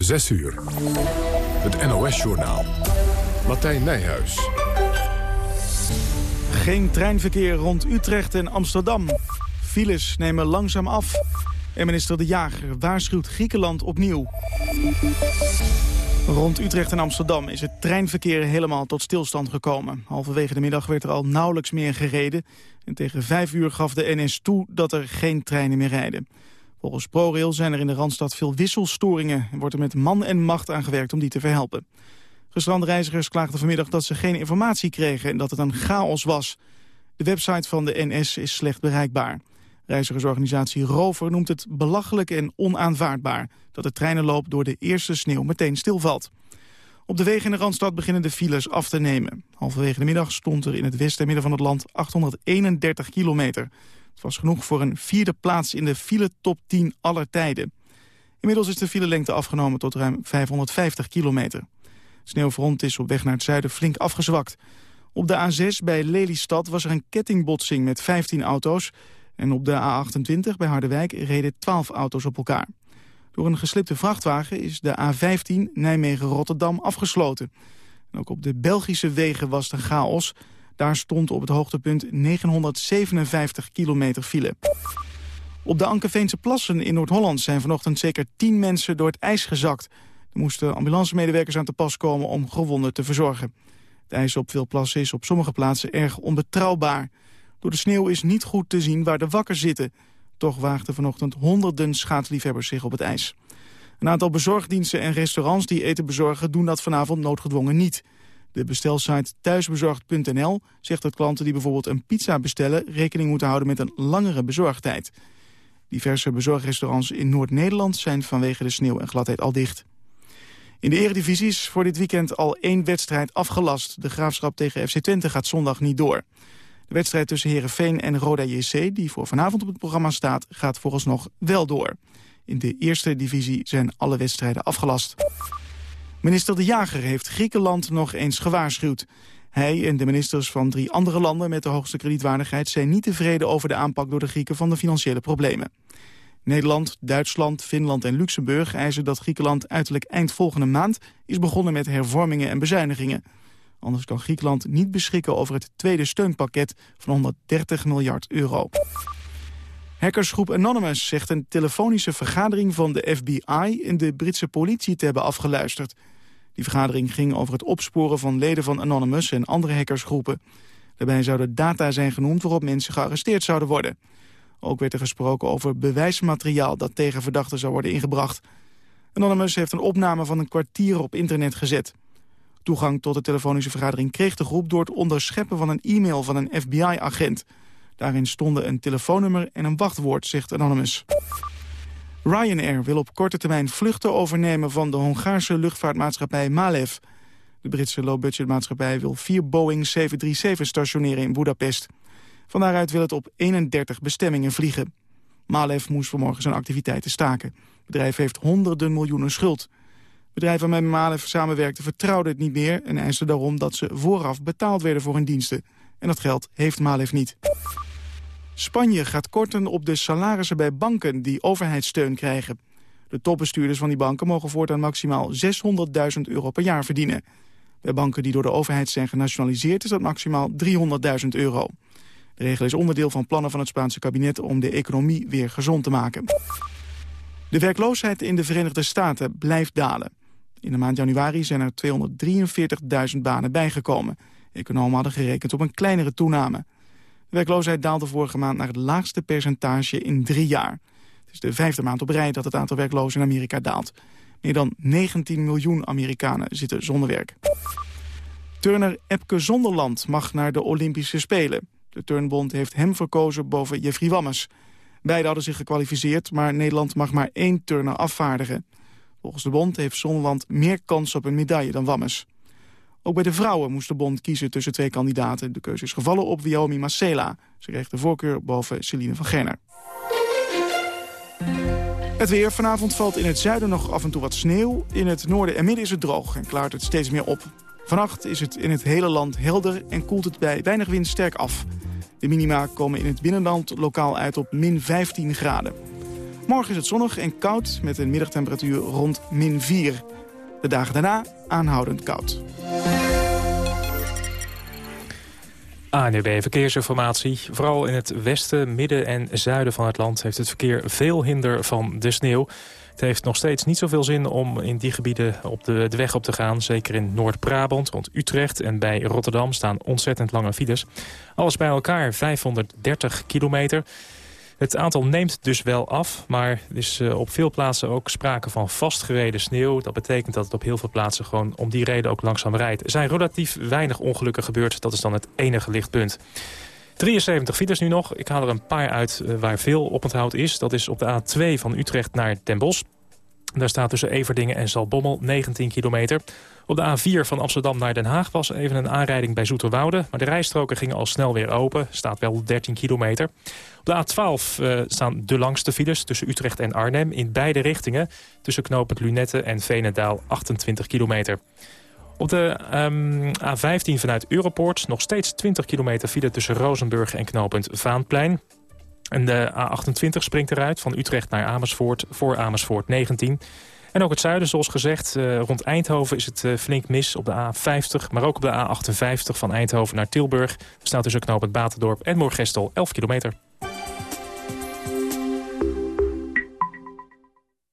6 uur. Het NOS-journaal. Martijn Nijhuis. Geen treinverkeer rond Utrecht en Amsterdam. Files nemen langzaam af. En minister De Jager waarschuwt Griekenland opnieuw. Rond Utrecht en Amsterdam is het treinverkeer helemaal tot stilstand gekomen. Halverwege de middag werd er al nauwelijks meer gereden. En tegen vijf uur gaf de NS toe dat er geen treinen meer rijden. Volgens ProRail zijn er in de Randstad veel wisselstoringen... en wordt er met man en macht aan gewerkt om die te verhelpen. Gestrande reizigers klaagden vanmiddag dat ze geen informatie kregen... en dat het een chaos was. De website van de NS is slecht bereikbaar. Reizigersorganisatie Rover noemt het belachelijk en onaanvaardbaar... dat de treinenloop door de eerste sneeuw meteen stilvalt. Op de wegen in de Randstad beginnen de files af te nemen. Halverwege de middag stond er in het westen en midden van het land 831 kilometer. Was genoeg voor een vierde plaats in de file top 10 aller tijden. Inmiddels is de filelengte afgenomen tot ruim 550 kilometer. Sneeuwfront is op weg naar het zuiden flink afgezwakt. Op de A6 bij Lelystad was er een kettingbotsing met 15 auto's... en op de A28 bij Harderwijk reden 12 auto's op elkaar. Door een geslipte vrachtwagen is de A15 Nijmegen-Rotterdam afgesloten. En ook op de Belgische wegen was een chaos... Daar stond op het hoogtepunt 957 kilometer file. Op de Ankeveense plassen in Noord-Holland zijn vanochtend zeker 10 mensen door het ijs gezakt. Er moesten ambulancemedewerkers aan te pas komen om gewonden te verzorgen. Het ijs op veel plassen is op sommige plaatsen erg onbetrouwbaar. Door de sneeuw is niet goed te zien waar de wakker zitten. Toch waagden vanochtend honderden schaatsliefhebbers zich op het ijs. Een aantal bezorgdiensten en restaurants die eten bezorgen doen dat vanavond noodgedwongen niet. De bestelsite thuisbezorgd.nl zegt dat klanten die bijvoorbeeld een pizza bestellen... rekening moeten houden met een langere bezorgtijd. Diverse bezorgrestaurants in Noord-Nederland zijn vanwege de sneeuw en gladheid al dicht. In de eredivisie is voor dit weekend al één wedstrijd afgelast. De graafschap tegen FC Twente gaat zondag niet door. De wedstrijd tussen Herenveen en Roda JC, die voor vanavond op het programma staat, gaat vooralsnog wel door. In de eerste divisie zijn alle wedstrijden afgelast. Minister De Jager heeft Griekenland nog eens gewaarschuwd. Hij en de ministers van drie andere landen met de hoogste kredietwaardigheid... zijn niet tevreden over de aanpak door de Grieken van de financiële problemen. Nederland, Duitsland, Finland en Luxemburg eisen dat Griekenland uiterlijk eind volgende maand is begonnen met hervormingen en bezuinigingen. Anders kan Griekenland niet beschikken over het tweede steunpakket van 130 miljard euro. Hackersgroep Anonymous zegt een telefonische vergadering van de FBI en de Britse politie te hebben afgeluisterd. Die vergadering ging over het opsporen van leden van Anonymous en andere hackersgroepen. Daarbij zouden data zijn genoemd waarop mensen gearresteerd zouden worden. Ook werd er gesproken over bewijsmateriaal dat tegen verdachten zou worden ingebracht. Anonymous heeft een opname van een kwartier op internet gezet. Toegang tot de telefonische vergadering kreeg de groep door het onderscheppen van een e-mail van een FBI-agent. Daarin stonden een telefoonnummer en een wachtwoord, zegt Anonymous. Ryanair wil op korte termijn vluchten overnemen van de Hongaarse luchtvaartmaatschappij Malev. De Britse low-budgetmaatschappij wil vier Boeing 737 stationeren in Budapest. Van daaruit wil het op 31 bestemmingen vliegen. Malev moest vanmorgen zijn activiteiten staken. Het bedrijf heeft honderden miljoenen schuld. Bedrijven waarmee Malev samenwerkte vertrouwden het niet meer... en eisten daarom dat ze vooraf betaald werden voor hun diensten. En dat geld heeft Malev niet. Spanje gaat korten op de salarissen bij banken die overheidssteun krijgen. De topbestuurders van die banken mogen voortaan maximaal 600.000 euro per jaar verdienen. Bij banken die door de overheid zijn genationaliseerd is dat maximaal 300.000 euro. De regel is onderdeel van plannen van het Spaanse kabinet om de economie weer gezond te maken. De werkloosheid in de Verenigde Staten blijft dalen. In de maand januari zijn er 243.000 banen bijgekomen. Economen hadden gerekend op een kleinere toename. De werkloosheid daalde vorige maand naar het laagste percentage in drie jaar. Het is de vijfde maand op rij dat het aantal werklozen in Amerika daalt. Meer dan 19 miljoen Amerikanen zitten zonder werk. Turner Epke Zonderland mag naar de Olympische Spelen. De Turnbond heeft hem verkozen boven Jeffrey Wammes. Beiden hadden zich gekwalificeerd, maar Nederland mag maar één turner afvaardigen. Volgens de bond heeft Zonderland meer kans op een medaille dan Wammes. Ook bij de vrouwen moest de bond kiezen tussen twee kandidaten. De keuze is gevallen op Wiomi Marcela. Ze kreeg de voorkeur boven Celine van Gerner. Het weer. Vanavond valt in het zuiden nog af en toe wat sneeuw. In het noorden en midden is het droog en klaart het steeds meer op. Vannacht is het in het hele land helder en koelt het bij weinig wind sterk af. De minima komen in het binnenland lokaal uit op min 15 graden. Morgen is het zonnig en koud met een middagtemperatuur rond min 4. De dagen daarna aanhoudend koud. ANUB Verkeersinformatie. Vooral in het westen, midden en zuiden van het land... heeft het verkeer veel hinder van de sneeuw. Het heeft nog steeds niet zoveel zin om in die gebieden op de, de weg op te gaan. Zeker in Noord-Brabant, rond Utrecht en bij Rotterdam staan ontzettend lange files. Alles bij elkaar 530 kilometer. Het aantal neemt dus wel af, maar er is eh, op veel plaatsen ook sprake van vastgereden sneeuw. Dat betekent dat het op heel veel plaatsen gewoon om die reden ook langzaam rijdt. Er zijn relatief weinig ongelukken gebeurd, dat is dan het enige lichtpunt. 73 files nu nog. Ik haal er een paar uit eh, waar veel oponthoud is. Dat is op de A2 van Utrecht naar Den Bosch. Daar staat tussen Everdingen en Zalbommel 19 kilometer. Op de A4 van Amsterdam naar Den Haag was even een aanrijding bij Zoeterwoude. Maar de rijstroken gingen al snel weer open. Staat wel 13 kilometer. Op de A12 uh, eh, staan de langste files tussen Utrecht en Arnhem. In beide richtingen. Tussen knooppunt Lunette en Venendaal 28 kilometer. Op de ehm, A15 vanuit Europoort nog steeds 20 kilometer file tussen Rozenburg en knooppunt Vaanplein. En de A28 springt eruit van Utrecht naar Amersfoort voor Amersfoort 19. En ook het zuiden, zoals gezegd. Uh, rond Eindhoven is het uh, flink mis op de A50. Maar ook op de A58 van Eindhoven naar Tilburg. Er staat tussen knooppunt Batendorp en Moorgestel 11 kilometer.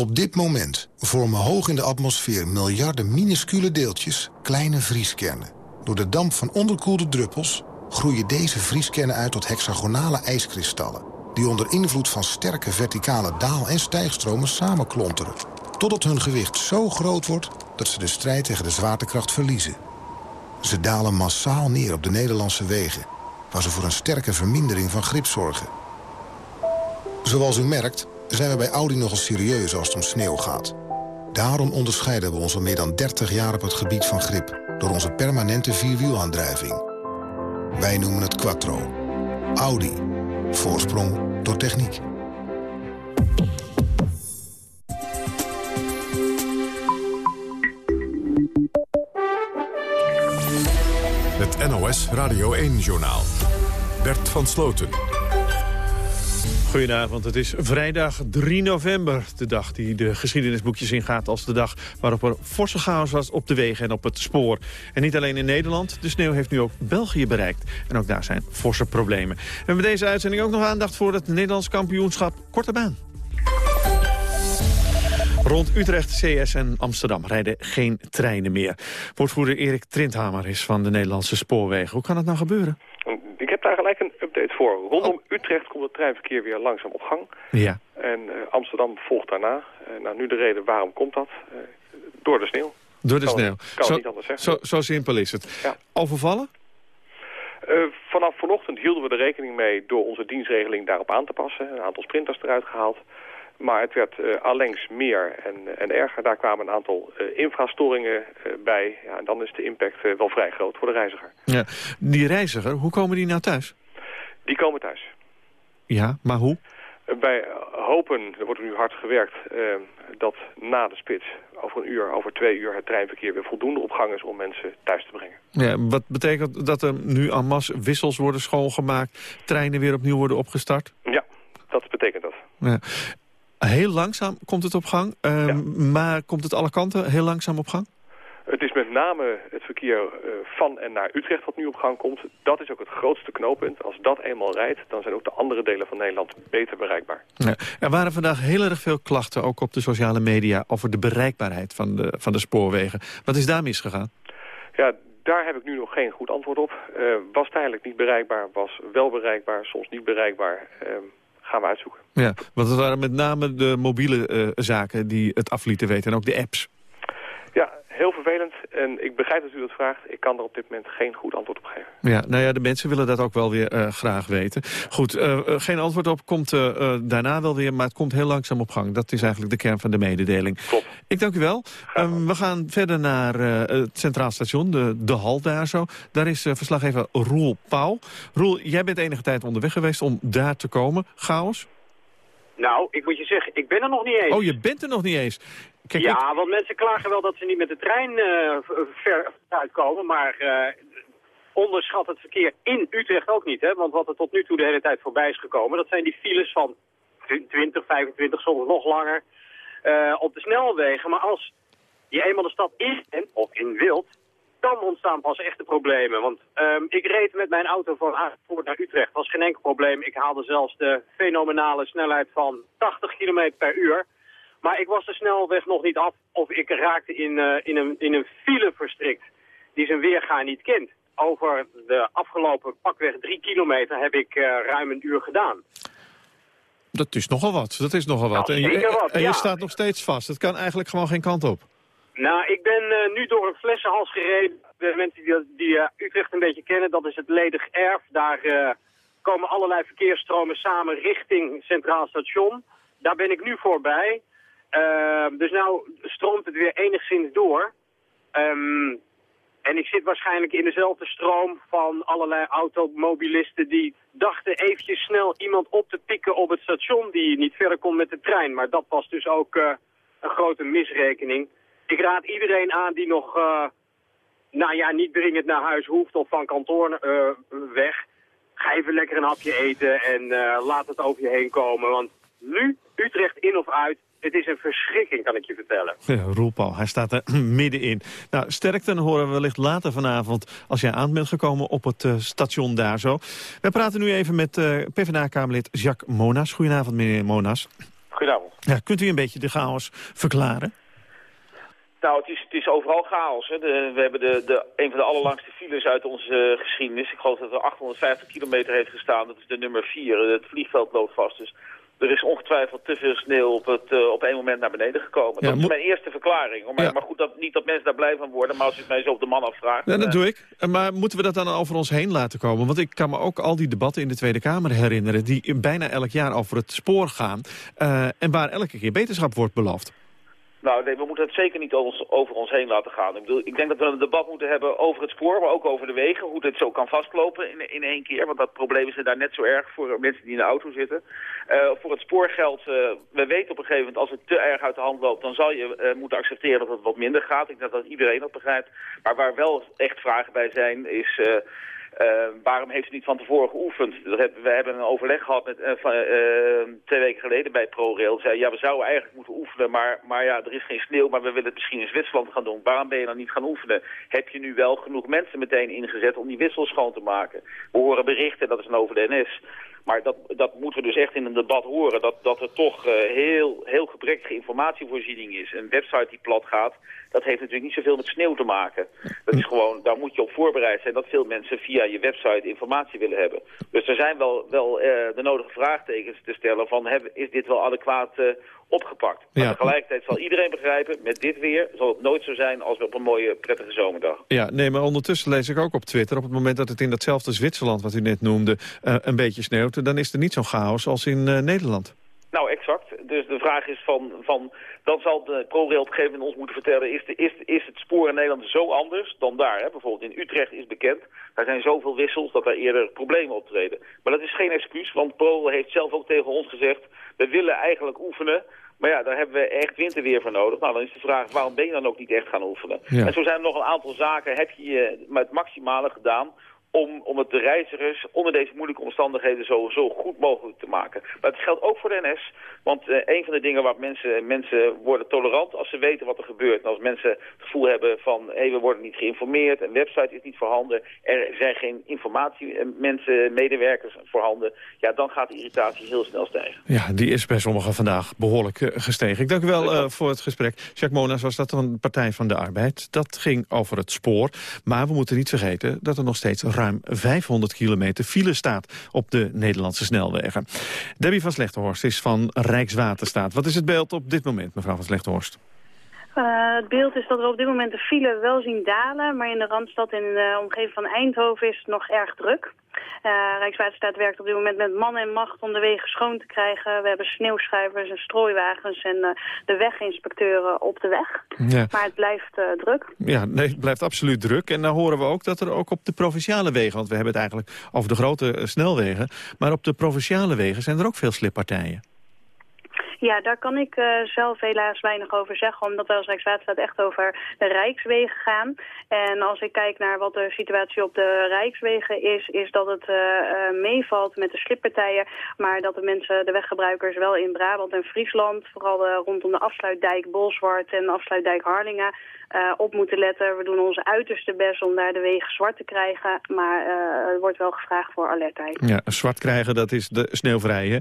Op dit moment vormen hoog in de atmosfeer miljarden minuscule deeltjes kleine vrieskernen. Door de damp van onderkoelde druppels groeien deze vrieskernen uit tot hexagonale ijskristallen... die onder invloed van sterke verticale daal- en stijgstromen samenklonteren... totdat hun gewicht zo groot wordt dat ze de strijd tegen de zwaartekracht verliezen. Ze dalen massaal neer op de Nederlandse wegen... waar ze voor een sterke vermindering van grip zorgen. Zoals u merkt zijn we bij Audi nogal serieus als het om sneeuw gaat. Daarom onderscheiden we ons al meer dan 30 jaar op het gebied van grip... door onze permanente vierwielaandrijving. Wij noemen het Quattro. Audi. Voorsprong door techniek. Het NOS Radio 1-journaal. Bert van Sloten. Goedenavond, het is vrijdag 3 november. De dag die de geschiedenisboekjes ingaat als de dag waarop er forse chaos was op de wegen en op het spoor. En niet alleen in Nederland, de sneeuw heeft nu ook België bereikt. En ook daar zijn forse problemen. En met deze uitzending ook nog aandacht voor het Nederlands kampioenschap Korte Baan. Rond Utrecht, CS en Amsterdam rijden geen treinen meer. Woordvoerder Erik Trindhamer is van de Nederlandse Spoorwegen. Hoe kan het nou gebeuren? Ik heb daar gelijk een update voor. Rondom oh. Utrecht komt het treinverkeer weer langzaam op gang. Ja. En uh, Amsterdam volgt daarna. Uh, nou, nu de reden waarom komt dat? Uh, door de sneeuw. Door de kan, sneeuw. Kan zo, niet anders zeggen. Zo, zo simpel is het. Ja. Overvallen? vanaf vanochtend hielden we er rekening mee door onze dienstregeling daarop aan te passen. Een aantal sprinters eruit gehaald. Maar het werd uh, allengs meer en, en erger. Daar kwamen een aantal uh, infrastoringen uh, bij. Ja, en dan is de impact wel vrij groot voor de reiziger. Ja, die reiziger, hoe komen die nou thuis? Die komen thuis. Ja, maar hoe? Wij hopen, er wordt nu hard gewerkt, dat na de spits over een uur, over twee uur het treinverkeer weer voldoende op gang is om mensen thuis te brengen. Ja, wat betekent dat er nu en masse wissels worden schoongemaakt, treinen weer opnieuw worden opgestart? Ja, dat betekent dat. Ja. Heel langzaam komt het op gang, ja. maar komt het alle kanten heel langzaam op gang? Het is met name het verkeer uh, van en naar Utrecht wat nu op gang komt. Dat is ook het grootste knooppunt. Als dat eenmaal rijdt, dan zijn ook de andere delen van Nederland beter bereikbaar. Ja, er waren vandaag heel erg veel klachten, ook op de sociale media... over de bereikbaarheid van de, van de spoorwegen. Wat is daar misgegaan? Ja, daar heb ik nu nog geen goed antwoord op. Uh, was tijdelijk niet bereikbaar, was wel bereikbaar, soms niet bereikbaar. Uh, gaan we uitzoeken. Ja, want het waren met name de mobiele uh, zaken die het af lieten weten en ook de apps. Vervelend. En ik begrijp dat u dat vraagt. Ik kan er op dit moment geen goed antwoord op geven. Ja, nou ja, de mensen willen dat ook wel weer uh, graag weten. Goed, uh, geen antwoord op komt uh, daarna wel weer, maar het komt heel langzaam op gang. Dat is eigenlijk de kern van de mededeling. Klopt. Ik dank u wel. Um, we gaan verder naar het Centraal Station, de, de hal daar zo. Daar is verslaggever Roel Pauw. Roel, jij bent enige tijd onderweg geweest om daar te komen. Chaos? Nou, ik moet je zeggen, ik ben er nog niet eens. Oh, je bent er nog niet eens. Kijk, ja, ik... want mensen klagen wel dat ze niet met de trein uh, ver uitkomen, maar uh, onderschat het verkeer in Utrecht ook niet. Hè? Want wat er tot nu toe de hele tijd voorbij is gekomen, dat zijn die files van 20, 25, soms nog langer uh, op de snelwegen. Maar als je eenmaal de stad in bent, of in wilt, dan ontstaan pas echte problemen. Want um, ik reed met mijn auto van Amersfoort naar Utrecht, was geen enkel probleem. Ik haalde zelfs de fenomenale snelheid van 80 km per uur. Maar ik was de snelweg nog niet af of ik raakte in, uh, in, een, in een file verstrikt die zijn weerga niet kent. Over de afgelopen pakweg drie kilometer heb ik uh, ruim een uur gedaan. Dat is nogal wat, dat is nogal wat. Nou, en je, wat, en je ja. staat nog steeds vast. Het kan eigenlijk gewoon geen kant op. Nou, ik ben uh, nu door een flessenhals gereden. De mensen die, die uh, Utrecht een beetje kennen, dat is het ledig erf. Daar uh, komen allerlei verkeersstromen samen richting Centraal Station. Daar ben ik nu voorbij. Uh, dus nou stroomt het weer enigszins door. Um, en ik zit waarschijnlijk in dezelfde stroom van allerlei automobilisten die dachten eventjes snel iemand op te pikken op het station die niet verder kon met de trein. Maar dat was dus ook een grote misrekening. Ik raad iedereen aan die nog, uh, nou ja, niet dringend naar huis hoeft of van kantoor uh, weg. Ga even lekker een hapje eten en laat het over je heen komen. Want nu, Utrecht in of uit, het is een verschrikking, kan ik je vertellen. Ja, Roel Paul, hij staat er middenin. Nou, sterkte horen we wellicht later vanavond... als jij aan bent gekomen op het uh, station daar zo. We praten nu even met uh, PvdA-kamerlid Jacques Monas. Goedenavond, meneer Monas. Goedenavond. Ja, kunt u een beetje de chaos verklaren? Nou, het is, het is overal chaos. Hè. De, we hebben de, de, een van de allerlangste files uit onze uh, geschiedenis. Ik geloof dat er 850 kilometer heeft gestaan. Dat is de nummer 4. Het vliegveld loopt vast. Dus er is ongetwijfeld te veel sneeuw op, het, uh, op één moment naar beneden gekomen. Ja, dat is mijn eerste verklaring. Maar, ja. maar goed, dat, niet dat mensen daar blij van worden, maar als u het mij zo op de man afvraagt... Ja, dat uh, doe ik. Maar moeten we dat dan over ons heen laten komen? Want ik kan me ook al die debatten in de Tweede Kamer herinneren... die bijna elk jaar over het spoor gaan... En waar elke keer beterschap wordt beloofd. Nou, nee, we moeten het zeker niet over ons, heen laten gaan. Ik, bedoel, ik denk dat we een debat moeten hebben over het spoor, maar ook over de wegen. Hoe dit zo kan vastlopen in, in één keer. Want dat probleem is daar net zo erg voor mensen die in de auto zitten. Uh, voor het spoor geldt, uh, we weten op een gegeven moment als het te erg uit de hand loopt... dan zal je uh, moeten accepteren dat het wat minder gaat. Ik denk dat iedereen dat begrijpt. Maar waar wel echt vragen bij zijn is... Uh, waarom heeft u niet van tevoren geoefend? We hebben een overleg gehad met, van, uh, twee weken geleden bij ProRail. Zei, ja, we zouden eigenlijk moeten oefenen, maar, maar ja, er is geen sneeuw, maar we willen het misschien in Zwitserland gaan doen. Waarom ben je dan niet gaan oefenen? Heb je nu wel genoeg mensen meteen ingezet om die wissels schoon te maken? We horen berichten, dat is een over de NS. Maar dat, dat moeten we dus echt in een debat horen. Dat, dat er toch heel, heel gebrekkige informatievoorziening is. Een website die plat gaat, dat heeft natuurlijk niet zoveel met sneeuw te maken. Dat is gewoon, daar moet je op voorbereid zijn dat veel mensen via je website informatie willen hebben. Dus er zijn wel, wel uh, de nodige vraagtekens te stellen van heb, is dit wel adequaat uh, opgepakt. Maar ja. tegelijkertijd zal iedereen begrijpen, met dit weer zal het nooit zo zijn als op een mooie prettige zomerdag. Ja, nee, maar ondertussen lees ik ook op Twitter, op het moment dat het in datzelfde Zwitserland wat u net noemde, uh, een beetje sneeuwt, dan is er niet zo'n chaos als in Nederland. Nou, exact. Dus de vraag is van, van dan zal de ProRail op een gegeven moment ons moeten vertellen... Is, de, is, is het spoor in Nederland zo anders dan daar? Hè? Bijvoorbeeld in Utrecht is bekend, daar zijn zoveel wissels... dat er eerder problemen optreden. Maar dat is geen excuus, want ProRail heeft zelf ook tegen ons gezegd... we willen eigenlijk oefenen, maar ja, daar hebben we echt winterweer voor nodig. Nou, dan is de vraag, waarom ben je dan ook niet echt gaan oefenen? Ja. En zo zijn er nog een aantal zaken, heb je het maximale gedaan om, om het de reizigers onder deze moeilijke omstandigheden zo, zo goed mogelijk te maken. Maar het geldt ook voor de NS, want uh, een van de dingen waar mensen, mensen worden tolerant als ze weten wat er gebeurt. En als mensen het gevoel hebben van, hé, hey, we worden niet geïnformeerd, een website is niet voorhanden, er zijn geen informatie, eh, mensen, medewerkers voorhanden, ja, dan gaat de irritatie heel snel stijgen. Ja, die is bij sommigen vandaag behoorlijk uh, gestegen. Ik dank u wel uh, voor het gesprek. Jacques Monas was dat van de Partij van de Arbeid. Dat ging over het spoor, maar we moeten niet vergeten dat er nog steeds ruim 500 kilometer file staat op de Nederlandse snelwegen. Debbie van Slechterhorst is van Rijkswaterstaat. Wat is het beeld op dit moment, mevrouw van Slechterhorst? Uh, het beeld is dat we op dit moment de file wel zien dalen, maar in de Randstad en in de omgeving van Eindhoven is het nog erg druk. Uh, Rijkswaterstaat werkt op dit moment met man en macht om de wegen schoon te krijgen. We hebben sneeuwschuivers en strooiwagens en uh, de weginspecteuren op de weg. Ja. Maar het blijft uh, druk. Ja, nee, het blijft absoluut druk. En dan horen we ook dat er ook op de provinciale wegen... want we hebben het eigenlijk over de grote snelwegen... maar op de provinciale wegen zijn er ook veel slippartijen. Ja, daar kan ik uh, zelf helaas weinig over zeggen, omdat wij als Rijkswaterstaat echt over de Rijkswegen gaan. En als ik kijk naar wat de situatie op de Rijkswegen is, is dat het uh, uh, meevalt met de slippartijen, maar dat de mensen, de weggebruikers wel in Brabant en Friesland, vooral rondom de afsluitdijk Bolsward en de afsluitdijk Harlingen, uh, op moeten letten. We doen onze uiterste best om daar de wegen zwart te krijgen. Maar uh, er wordt wel gevraagd voor alertheid. Ja, zwart krijgen, dat is de sneeuwvrij, hè?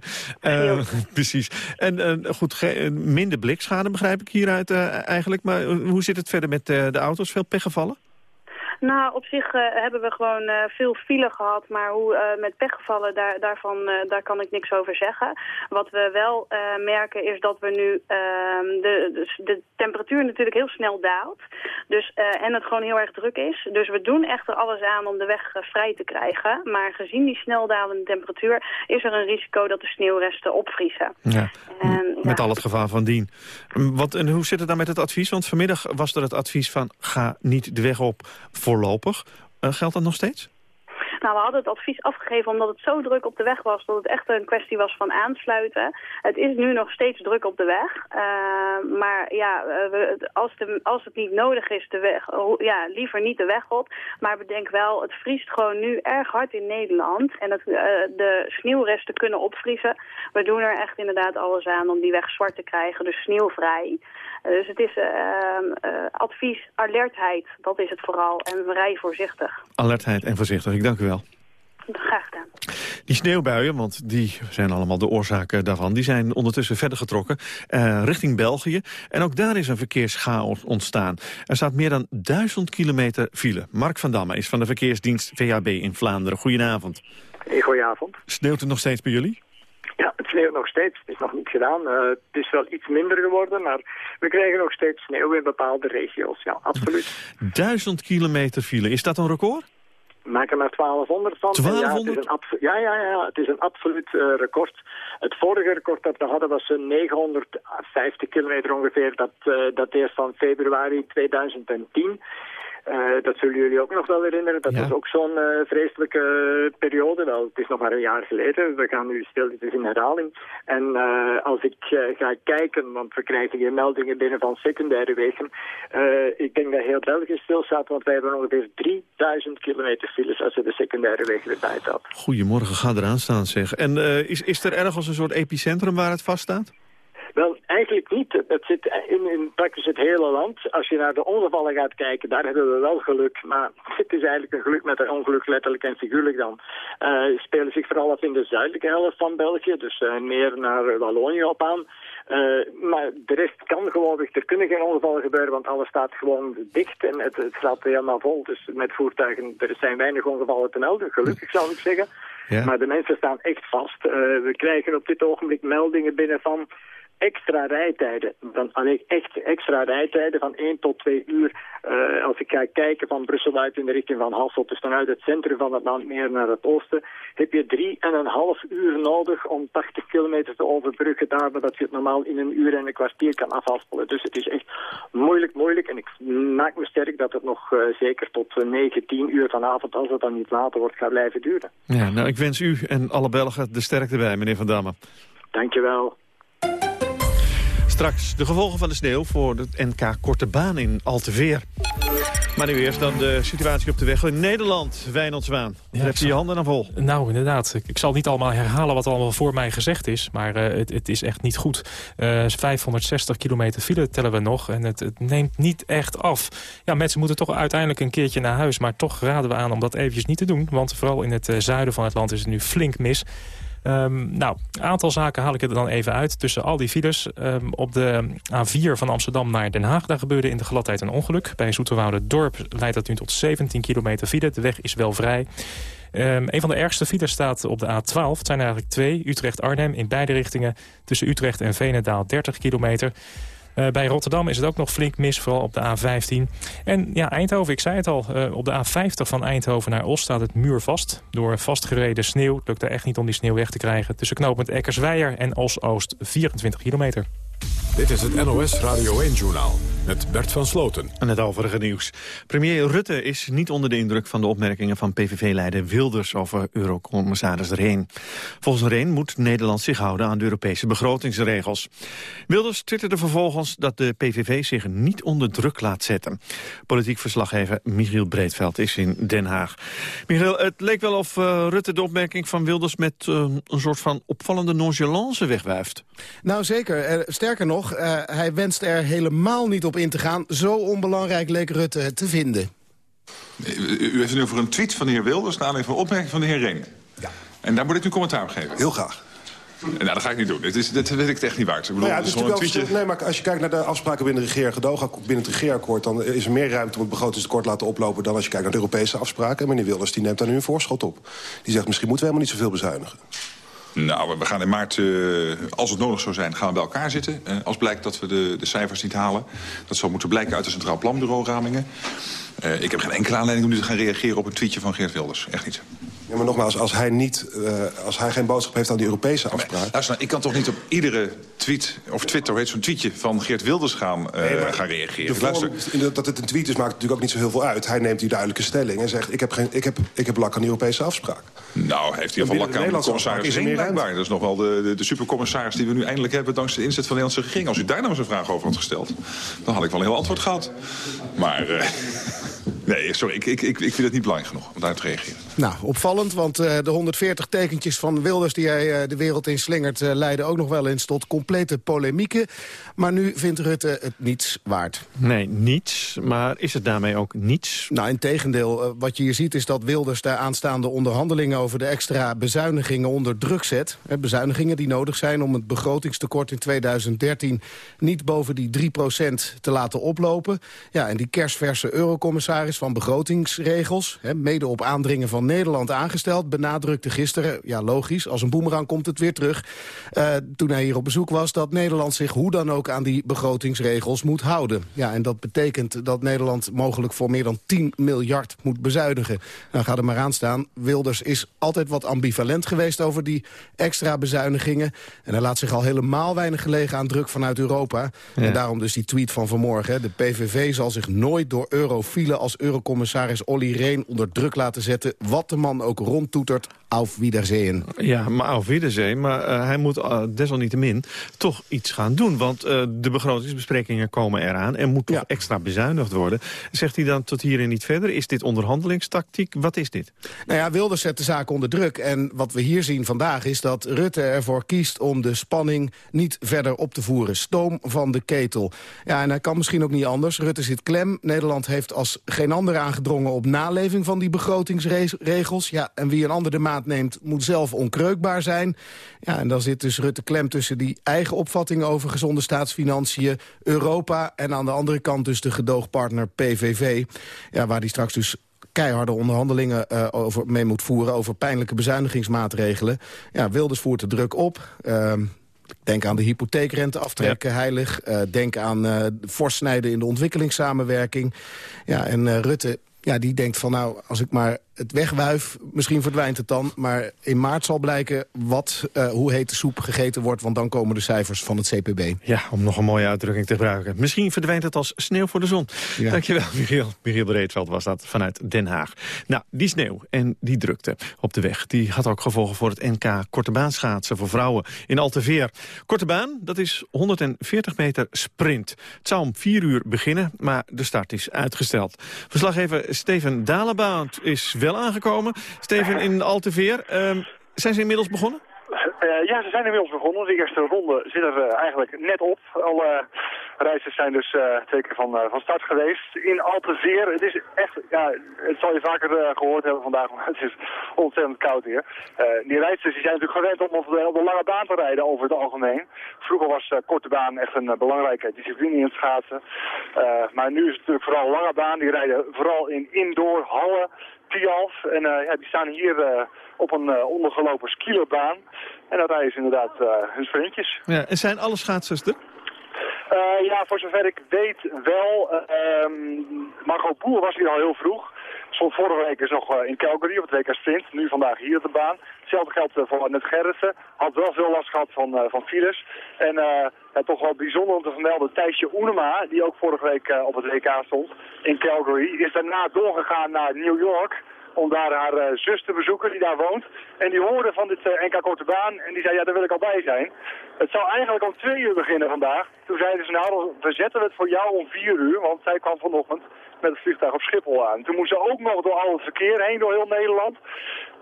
Uh, precies. En goed, minder blikschade begrijp ik hieruit eigenlijk. Maar hoe zit het verder met de auto's? Veel pechgevallen? Nou, op zich uh, hebben we gewoon uh, veel file gehad, maar hoe uh, met pechgevallen, daar, daarvan daar kan ik niks over zeggen. Wat we wel merken is dat we nu ehm, de, de, de, temperatuur natuurlijk heel snel daalt. Dus, en het gewoon heel erg druk is. Dus we doen echt er alles aan om de weg vrij te krijgen. Maar gezien die snel dalende temperatuur is er een risico dat de sneeuwresten opvriezen. Ja, en, met ja. al het gevaar van dien. Wat, en hoe zit het dan met het advies? Want vanmiddag was er het advies van ga niet de weg op voorlopig. Uh, geldt dat nog steeds? Nou, we hadden het advies afgegeven omdat het zo druk op de weg was... dat het echt een kwestie was van aansluiten. Het is nu nog steeds druk op de weg. Uh, maar ja, we, als, als het niet nodig is, de weg, ja, liever niet de weg op. Maar bedenk wel, het vriest gewoon nu erg hard in Nederland. En het, uh, de sneeuwresten kunnen opvriezen. We doen er echt inderdaad alles aan om die weg zwart te krijgen, dus sneeuwvrij. Dus het is advies, alertheid, dat is het vooral. En rij voorzichtig. Alertheid en voorzichtig, ik dank u wel. Graag gedaan. Die sneeuwbuien, want die zijn allemaal de oorzaken daarvan... die zijn ondertussen verder getrokken uh, richting België. En ook daar is een verkeerschaos ontstaan. Er staat meer dan duizend kilometer file. Mark van Damme is van de verkeersdienst VHB in Vlaanderen. Goedenavond. Hey, goedenavond. Sneeuwt het nog steeds bij jullie? Ja, het sneeuwt nog steeds. Het is nog niet gedaan. Uh, het is wel iets minder geworden, maar we krijgen nog steeds sneeuw in bepaalde regio's. Ja, absoluut. Duizend kilometer file, is dat een record? Maken er 1200 van. 1200? Ja, het is een, ja, ja, ja, het is een absoluut uh, record. Het vorige record dat we hadden was 950 kilometer ongeveer. Dat uh, dateert van februari 2010. Uh, dat zullen jullie ook nog wel herinneren. Dat ja. was ook zo'n uh, vreselijke periode. Wel, het is nog maar een jaar geleden. We gaan nu stilletjes in herhaling. En uh, als ik ga kijken, want we krijgen hier meldingen binnen van secundaire wegen. ik denk dat heel België stilstaat, want wij hebben ongeveer 3000 kilometer files als we de secundaire wegen erbij tellen. Goedemorgen, ga eraan staan zeg. En is, is er ergens een soort epicentrum waar het vaststaat? Wel, eigenlijk niet. Het zit in, in praktisch het hele land. Als je naar de ongevallen gaat kijken, daar hebben we wel geluk. Maar het is eigenlijk een geluk met een ongeluk letterlijk en figuurlijk dan. Uh, spelen zich vooral af in de zuidelijke helft van België. Dus uh, meer naar Wallonië op aan. Uh, maar de rest kan gewoon, er kunnen geen ongevallen gebeuren, want alles staat gewoon dicht en het, het staat helemaal vol. Dus met voertuigen, er zijn weinig ongevallen te melden, gelukkig zou ik zeggen. Ja. Maar de mensen staan echt vast. we krijgen op dit ogenblik meldingen binnen van extra rijtijden. Dan alleen echt extra rijtijden van 1 tot 2 uur. Uh, als ik ga kijken van Brussel uit in de richting van Hasselt, dus vanuit het centrum van het land meer naar het oosten, heb je drie en een half uur nodig om 80 kilometer te overbruggen daar, dat je het normaal in een uur en een kwartier kan afhaspelen. Dus het is echt moeilijk, moeilijk. En ik maak me sterk dat het nog uh, zeker tot uh, 9, 10 uur vanavond, als het dan niet later wordt, gaat blijven duren. Ja, nou, ik wens u en alle Belgen de sterkte bij, meneer Van Damme. Dankjewel. Straks de gevolgen van de sneeuw voor het NK Korte Baan in Alteveer. Maar nu eerst dan de situatie op de weg in Nederland. Wijnand Zwaan, ja, heb je je handen dan vol? Nou, inderdaad. Ik zal niet allemaal herhalen wat allemaal voor mij gezegd is. Maar uh, het, het, is echt niet goed. Uh, 560 kilometer file tellen we nog. En het, het, neemt niet echt af. Ja, mensen moeten toch uiteindelijk een keertje naar huis. Maar toch raden we aan om dat eventjes niet te doen. Want vooral in het uh, zuiden van het land is het nu flink mis. Um, nou, een aantal zaken haal ik er dan even uit. Tussen al die files um, op de A4 van Amsterdam naar Den Haag... daar gebeurde in de gladheid een ongeluk. Bij Zoeterwoude Dorp leidt dat nu tot 17 kilometer file. De weg is wel vrij. Um, een van de ergste files staat op de A12. Het zijn eigenlijk twee, Utrecht-Arnhem in beide richtingen. Tussen Utrecht en Venendaal 30 kilometer. Uh, bij Rotterdam is het ook nog flink mis, vooral op de A15. En ja, Eindhoven, ik zei het al, uh, op de A50 van Eindhoven naar Os staat het muur vast. Door vastgereden sneeuw lukt er echt niet om die sneeuw weg te krijgen. Tussen knooppunt Eckersweijer en Os-Oost 24 kilometer. Dit is het NOS Radio 1-journaal met Bert van Sloten. En het overige nieuws. Premier Rutte is niet onder de indruk van de opmerkingen van PVV-leider Wilders over eurocommissaris Reen. Volgens Reen moet Nederland zich houden aan de Europese begrotingsregels. Wilders twitterde vervolgens dat de PVV zich niet onder druk laat zetten. Politiek verslaggever Michiel Breedveld is in Den Haag. Michiel, het leek wel of uh, Rutte de opmerking van Wilders met uh, een soort van opvallende nonchalance wegwuift. Nou zeker, sterker nog, uh, hij wenst er helemaal niet op in te gaan. Zo onbelangrijk leek Rutte het te vinden. U heeft het nu over een tweet van de heer Wilders... naar aanleiding van een opmerking van de heer Reen. Ja. En daar moet ik nu commentaar op geven? Heel graag. Nou, dat ga ik niet doen. Dit, is, dit weet ik echt niet waard. Ik bedoel, nou ja, het is een tweetje... nee, maar als je kijkt naar de afspraken binnen, de binnen het regeerakkoord... dan is er meer ruimte om het begrotingstekort te laten oplopen... dan als je kijkt naar de Europese afspraken. En meneer Wilders die neemt daar nu een voorschot op. Die zegt, misschien moeten we helemaal niet zoveel bezuinigen. Nou, we gaan in maart, uh, als het nodig zou zijn, gaan we bij elkaar zitten. Uh, als blijkt dat we de, de cijfers niet halen. Dat zal moeten blijken uit de Centraal Planbureau ramingen. Uh, ik heb geen enkele aanleiding om nu te gaan reageren op een tweetje van Geert Wilders. Echt niet. Ja, maar nogmaals, als hij, niet, uh, als hij geen boodschap heeft aan die Europese afspraak... Luister, ik kan toch niet op iedere tweet, of Twitter, heet zo'n tweetje van Geert Wilders gaan, uh, nee, gaan reageren. Vorm, dat het een tweet is, maakt natuurlijk ook niet zo heel veel uit. Hij neemt die duidelijke stelling en zegt, ik heb, geen, ik heb, ik heb lak aan die Europese afspraak. Nou, heeft hij van lak aan de commissaris Reen blijkbaar. Dat is nog wel de, de, de supercommissaris die we nu eindelijk hebben... dankzij de inzet van de Nederlandse regering. Als u daar nou eens een vraag over had gesteld, dan had ik wel een heel antwoord gehad. Maar... Uh, Nee, sorry, ik, ik, ik, ik vind het niet belangrijk genoeg om daar te reageren. Nou, opvallend, want uh, de 140 tekentjes van Wilders... die hij uh, de wereld in slingert, uh, leiden ook nog wel eens tot complete polemieken. Maar nu vindt Rutte het niets waard. Nee, niets. Maar is het daarmee ook niets? Nou, in tegendeel. wat je hier ziet is dat Wilders de aanstaande onderhandelingen... over de extra bezuinigingen onder druk zet. bezuinigingen die nodig zijn om het begrotingstekort in 2013... niet boven die 3% te laten oplopen. Ja, en die kerstverse eurocommissaris van begrotingsregels... Hè, mede op aandringen van Nederland aangesteld... benadrukte gisteren, ja logisch, als een boemerang komt het weer terug... Uh, toen hij hier op bezoek was, dat Nederland zich hoe dan ook... aan die begrotingsregels moet houden. Ja, en dat betekent dat Nederland mogelijk voor meer dan 10 miljard moet bezuinigen. Nou, ga er maar aan staan. Wilders is altijd wat ambivalent geweest over die extra bezuinigingen. En hij laat zich al helemaal weinig gelegen aan druk vanuit Europa. Ja. En daarom dus die tweet van vanmorgen. De PVV zal zich nooit door eurofielen als eurocommissaris Olly Rehn onder druk laten zetten. Wat de man ook rondtoetert, auf Wiedersehen. Ja, maar auf Wiedersehen. Maar uh, hij moet uh, desalniettemin toch iets gaan doen. Want uh, de begrotingsbesprekingen komen eraan. Er moet toch ja. extra bezuinigd worden. Zegt hij dan tot hier en niet verder? Is dit onderhandelingstactiek? Wat is dit? Nou ja, Wilders zet de zaak onder druk. En wat we hier zien vandaag is dat Rutte ervoor kiest om de spanning niet verder op te voeren. Stoom van de ketel. Ja, en hij kan misschien ook niet anders. Rutte zit klem. Nederland heeft als geen ander aangedrongen op naleving van die begrotingsregels. Ja, en wie een ander de maat neemt, moet zelf onkreukbaar zijn. Ja, en dan zit dus Rutte klem tussen die eigen opvattingen over gezonde staatsfinanciën, Europa en aan de andere kant dus de gedoogpartner PVV. Ja, waar die straks dus keiharde onderhandelingen uh, over, mee moet voeren... over pijnlijke bezuinigingsmaatregelen. Ja, Wilders voert de druk op. Uh, Denk aan de hypotheekrente aftrekken, ja. heilig. Uh, denk aan uh, fors snijden in de ontwikkelingssamenwerking. Ja, en Rutte ja, die denkt van nou, als ik maar het wegwuif, misschien verdwijnt het dan. Maar in maart zal blijken wat, uh, hoe heet de soep gegeten wordt... want dan komen de cijfers van het CPB. Ja, om nog een mooie uitdrukking te gebruiken. Misschien verdwijnt het als sneeuw voor de zon. Ja. Dankjewel, Michiel. Michiel Breedveld was dat vanuit Den Haag. Nou, die sneeuw en die drukte op de weg... die had ook gevolgen voor het NK Korte Baanschaatsen voor vrouwen in Alteveer. Korte baan, dat is 140 meter sprint. Het zou om vier uur beginnen, maar de start is uitgesteld. Verslaggever Steven Dalebout is wel aangekomen. Steven in Alteveer. Uh, zijn ze inmiddels begonnen? Uh, ja, ze zijn inmiddels begonnen. De eerste ronde zit er uh, eigenlijk net op. Alle reizigers zijn dus uh, twee keer van, van start geweest. In Alteveer, het is echt, ja, het zal je vaker gehoord hebben vandaag, maar het is ontzettend koud hier. die reizigers die zijn natuurlijk gewend om op de, lange baan te rijden over het algemeen. Vroeger was korte baan echt een belangrijke discipline in het schaatsen. maar nu is het natuurlijk vooral lange baan. Die rijden vooral in indoor hallen Tialf. En ja, die staan hier op een ondergelopen skierbaan. En dan rijden ze inderdaad hun vriendjes. Ja, en zijn alle schaatsers er? Ja, voor zover ik weet wel. Um, Margot Boer was hier al heel vroeg. Stond vorige week is nog in Calgary op het WK Sprint. Nu vandaag hier op de baan. Hetzelfde geldt voor Net Gerritsen. Had wel veel last gehad van, van files. En toch wel bijzonder om te vermelden. Thijsje Oenema, die ook vorige week op het WK stond in Calgary, is daarna doorgegaan naar New York om daar haar uh, zus te bezoeken die daar woont. En die hoorde van dit uh, NK Korte Baan en die zei, ja, daar wil ik al bij zijn. Het zou eigenlijk om twee uur beginnen vandaag. Toen zeiden ze, nou, we zetten het voor jou om vier uur, want zij kwam vanochtend met het vliegtuig op Schiphol aan. Toen moest ze ook nog door al het verkeer heen, door heel Nederland.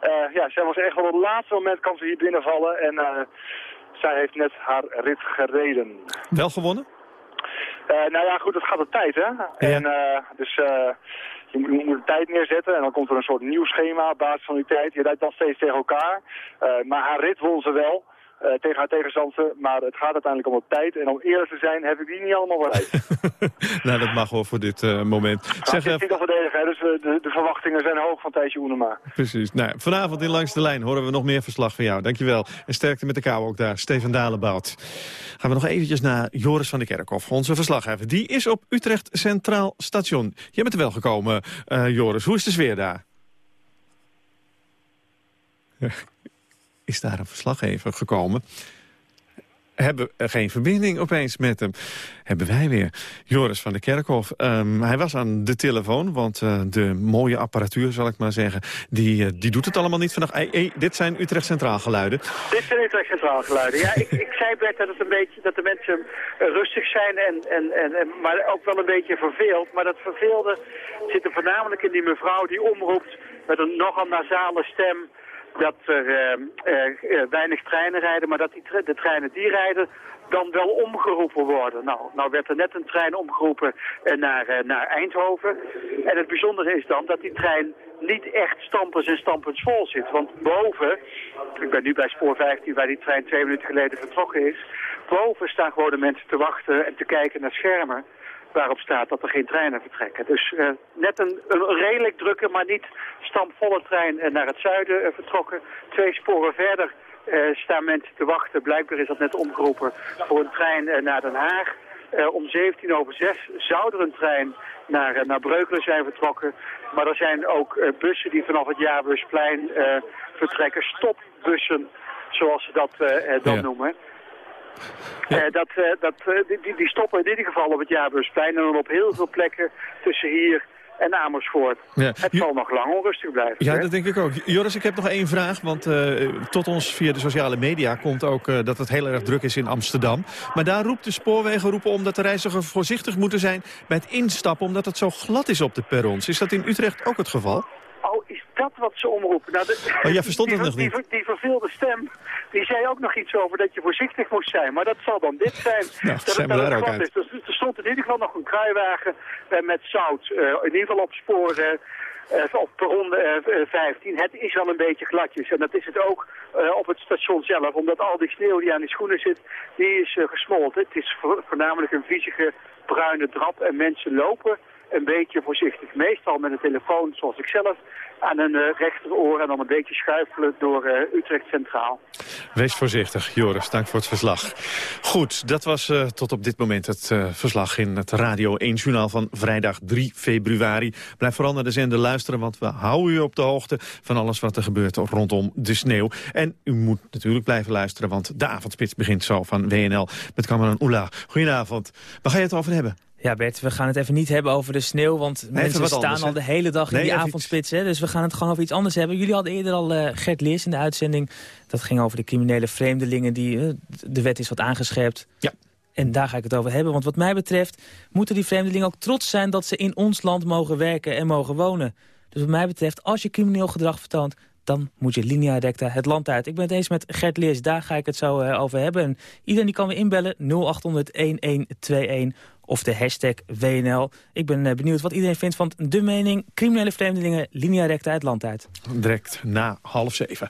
Uh, ja, zij was echt wel op het laatste moment kan ze hier binnenvallen en zij heeft net haar rit gereden. Wel gewonnen? Uh, nou ja, goed, het gaat de tijd, hè. Ja. En, dus je moet, de tijd neerzetten en dan komt er een soort nieuw schema op basis van die tijd. Je rijdt dan steeds tegen elkaar. maar haar rit won ze wel. Uh, tegen haar tegenstander, maar het gaat uiteindelijk om de tijd. En om eerlijk te zijn, heb ik die niet allemaal bereikt. nou, dat mag wel voor dit uh, moment. Nou, zeg, het is niet al verdedigen, dus de, de, verwachtingen zijn hoog van Thijsje Oenema. Precies. Nou, vanavond in Langs de Lijn horen we nog meer verslag van jou. Dankjewel. En sterkte met de kou ook daar. Steven Dalenbout. Gaan we nog eventjes naar Joris van de Kerkhof, onze verslaggever. Die is op Utrecht Centraal Station. Jij bent er wel gekomen, Joris. Hoe is de sfeer daar? Is daar een verslaggever gekomen. Hebben geen verbinding opeens met hem. Hebben wij weer. Joris van de Kerkhof. Um, hij was aan de telefoon, want uh, de mooie apparatuur, zal ik maar zeggen... die, uh, die doet het allemaal niet vandaag. Hey, dit zijn Utrecht Centraal geluiden. Dit zijn Utrecht Centraal geluiden. Ja, ik, ik zei Bert dat, het een beetje, dat de mensen rustig zijn, en, en, en, maar ook wel een beetje verveeld. Maar dat verveelde zit er voornamelijk in die mevrouw die omroept... met een nogal nasale stem dat er uh, weinig treinen rijden, maar dat die de treinen die rijden dan wel omgeroepen worden. Nou, nou werd er net een trein omgeroepen naar, naar Eindhoven. En het bijzondere is dan dat die trein niet echt stampers en stampens vol zit. Want boven, ik ben nu bij spoor 15 waar die trein twee minuten geleden vertrokken is. Boven staan gewoon de mensen te wachten en te kijken naar schermen waarop staat dat er geen treinen vertrekken. Dus uh, net een, een, redelijk drukke, maar niet stampvolle trein uh, naar het zuiden uh, vertrokken. Twee sporen verder staan mensen te wachten. Blijkbaar is dat net omgeroepen voor een trein naar Den Haag. om 17 over 6 zou er een trein naar, naar Breukelen zijn vertrokken. Maar er zijn ook bussen die vanaf het Jaarbusplein vertrekken. Stopbussen, zoals ze dat dan ja. noemen. Ja. Uh, dat, uh, dat, uh, die, die, stoppen in ieder geval op het Jaarbusplein en dan op heel veel plekken tussen hier en Amersfoort. Ja. Het zal nog lang onrustig blijven. Ja, hè? dat denk ik ook. Joris, ik heb nog één vraag, want tot ons via de sociale media komt ook dat het heel erg druk is in Amsterdam. Maar daar roept de spoorwegen roepen om dat de reizigers voorzichtig moeten zijn bij het instappen, omdat het zo glad is op de perrons. Is dat in Utrecht ook het geval? Dat wat ze omroepen? Nou, de, oh, jij verstond die, het nog die, niet. Die, die verveelde stem, die zei ook nog iets over dat je voorzichtig moest zijn. Maar dat zal dan dit zijn. Nou, dat zijn het, dat het is. Dus, er stond in ieder geval nog een kruiwagen uh, met zout. Uh, in ieder geval op sporen. Uh, op perron 15. Het is wel een beetje gladjes. En dat is het ook op het station zelf. Omdat al die sneeuw die aan die schoenen zit, die is gesmolten. Het is voornamelijk een viezige bruine drap. En mensen lopen een beetje voorzichtig. Meestal met een telefoon, zoals ik zelf, aan een uh, rechteroor en dan een beetje schuifelen door uh, Utrecht Centraal. Wees voorzichtig, Joris. Dank voor het verslag. Goed, dat was uh, tot op dit moment het verslag in het Radio 1 Journaal van vrijdag 3 februari. Blijf vooral naar de zender luisteren, want we houden u op de hoogte van alles wat er gebeurt rondom de sneeuw. En u moet natuurlijk blijven luisteren, want de avondspits begint zo van WNL met Cameron Oela. Goedenavond. Waar ga je het over hebben? Ja Bert, we gaan het even niet hebben over de sneeuw, want mensen staan al de hele dag in die avondspits. Hè, dus we gaan het gewoon over iets anders hebben. Jullie hadden eerder al uh, Gert Leers in de uitzending. Dat ging over de criminele vreemdelingen, die uh, de wet is wat aangescherpt. Ja. En daar ga ik het over hebben, want wat mij betreft moeten die vreemdelingen ook trots zijn dat ze in ons land mogen werken en mogen wonen. Dus wat mij betreft, als je crimineel gedrag vertoont, dan moet je linea recta het land uit. Ik ben het eens met Gert Leers, daar ga ik het zo uh, over hebben. En iedereen die kan me inbellen, 0800-1121 of de hashtag WNL. Ik ben uh, benieuwd wat iedereen vindt van de mening... criminele vreemdelingen linea recta het land uit. Direct na half zeven.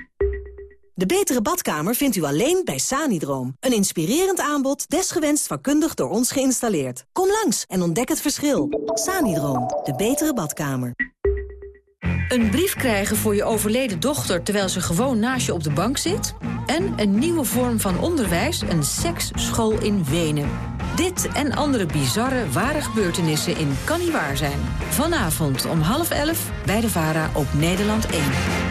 De betere badkamer vindt u alleen bij Sanidroom. Een inspirerend aanbod, desgewenst vakkundig door ons geïnstalleerd. Kom langs en ontdek het verschil. Sanidroom, de betere badkamer. Een brief krijgen voor je overleden dochter terwijl ze gewoon naast je op de bank zit? En een nieuwe vorm van onderwijs, een seksschool in Wenen. Dit en andere bizarre, ware gebeurtenissen in Kan Niet Waar Zijn. Vanavond om half elf bij de VARA op Nederland 1.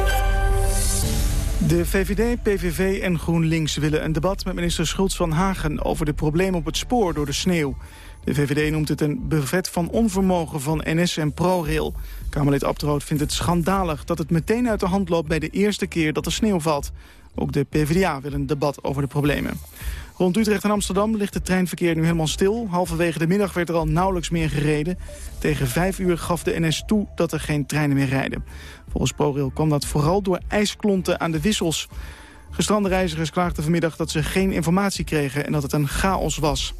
De VVD, PVV en GroenLinks willen een debat met minister Schultz van Hagen... over de problemen op het spoor door de sneeuw. De VVD noemt het een bevet van onvermogen van NS en ProRail. Kamerlid Abtroot vindt het schandalig dat het meteen uit de hand loopt... bij de eerste keer dat er sneeuw valt. Ook de PvdA wil een debat over de problemen. Rond Utrecht en Amsterdam ligt het treinverkeer nu helemaal stil. Halverwege de middag werd er al nauwelijks meer gereden. Tegen vijf uur gaf de NS toe dat er geen treinen meer rijden. Volgens ProRail kwam dat vooral door ijsklonten aan de wissels. Gestrande reizigers klaagden vanmiddag dat ze geen informatie kregen... en dat het een chaos was.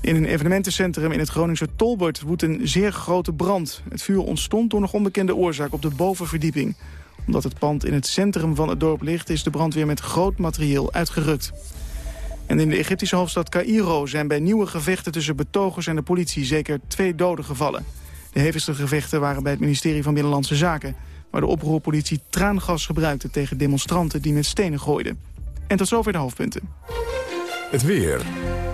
In een evenementencentrum in het Groningse Tolbert woedt een zeer grote brand. Het vuur ontstond door nog onbekende oorzaak op de bovenverdieping. Omdat het pand in het centrum van het dorp ligt... is de brandweer met groot materieel uitgerukt. En in de Egyptische hoofdstad Cairo zijn bij nieuwe gevechten tussen betogers en de politie zeker twee doden gevallen. De hevigste gevechten waren bij het ministerie van Binnenlandse Zaken... waar de oproerpolitie traangas gebruikte tegen demonstranten die met stenen gooiden. En tot zover de hoofdpunten. Het weer.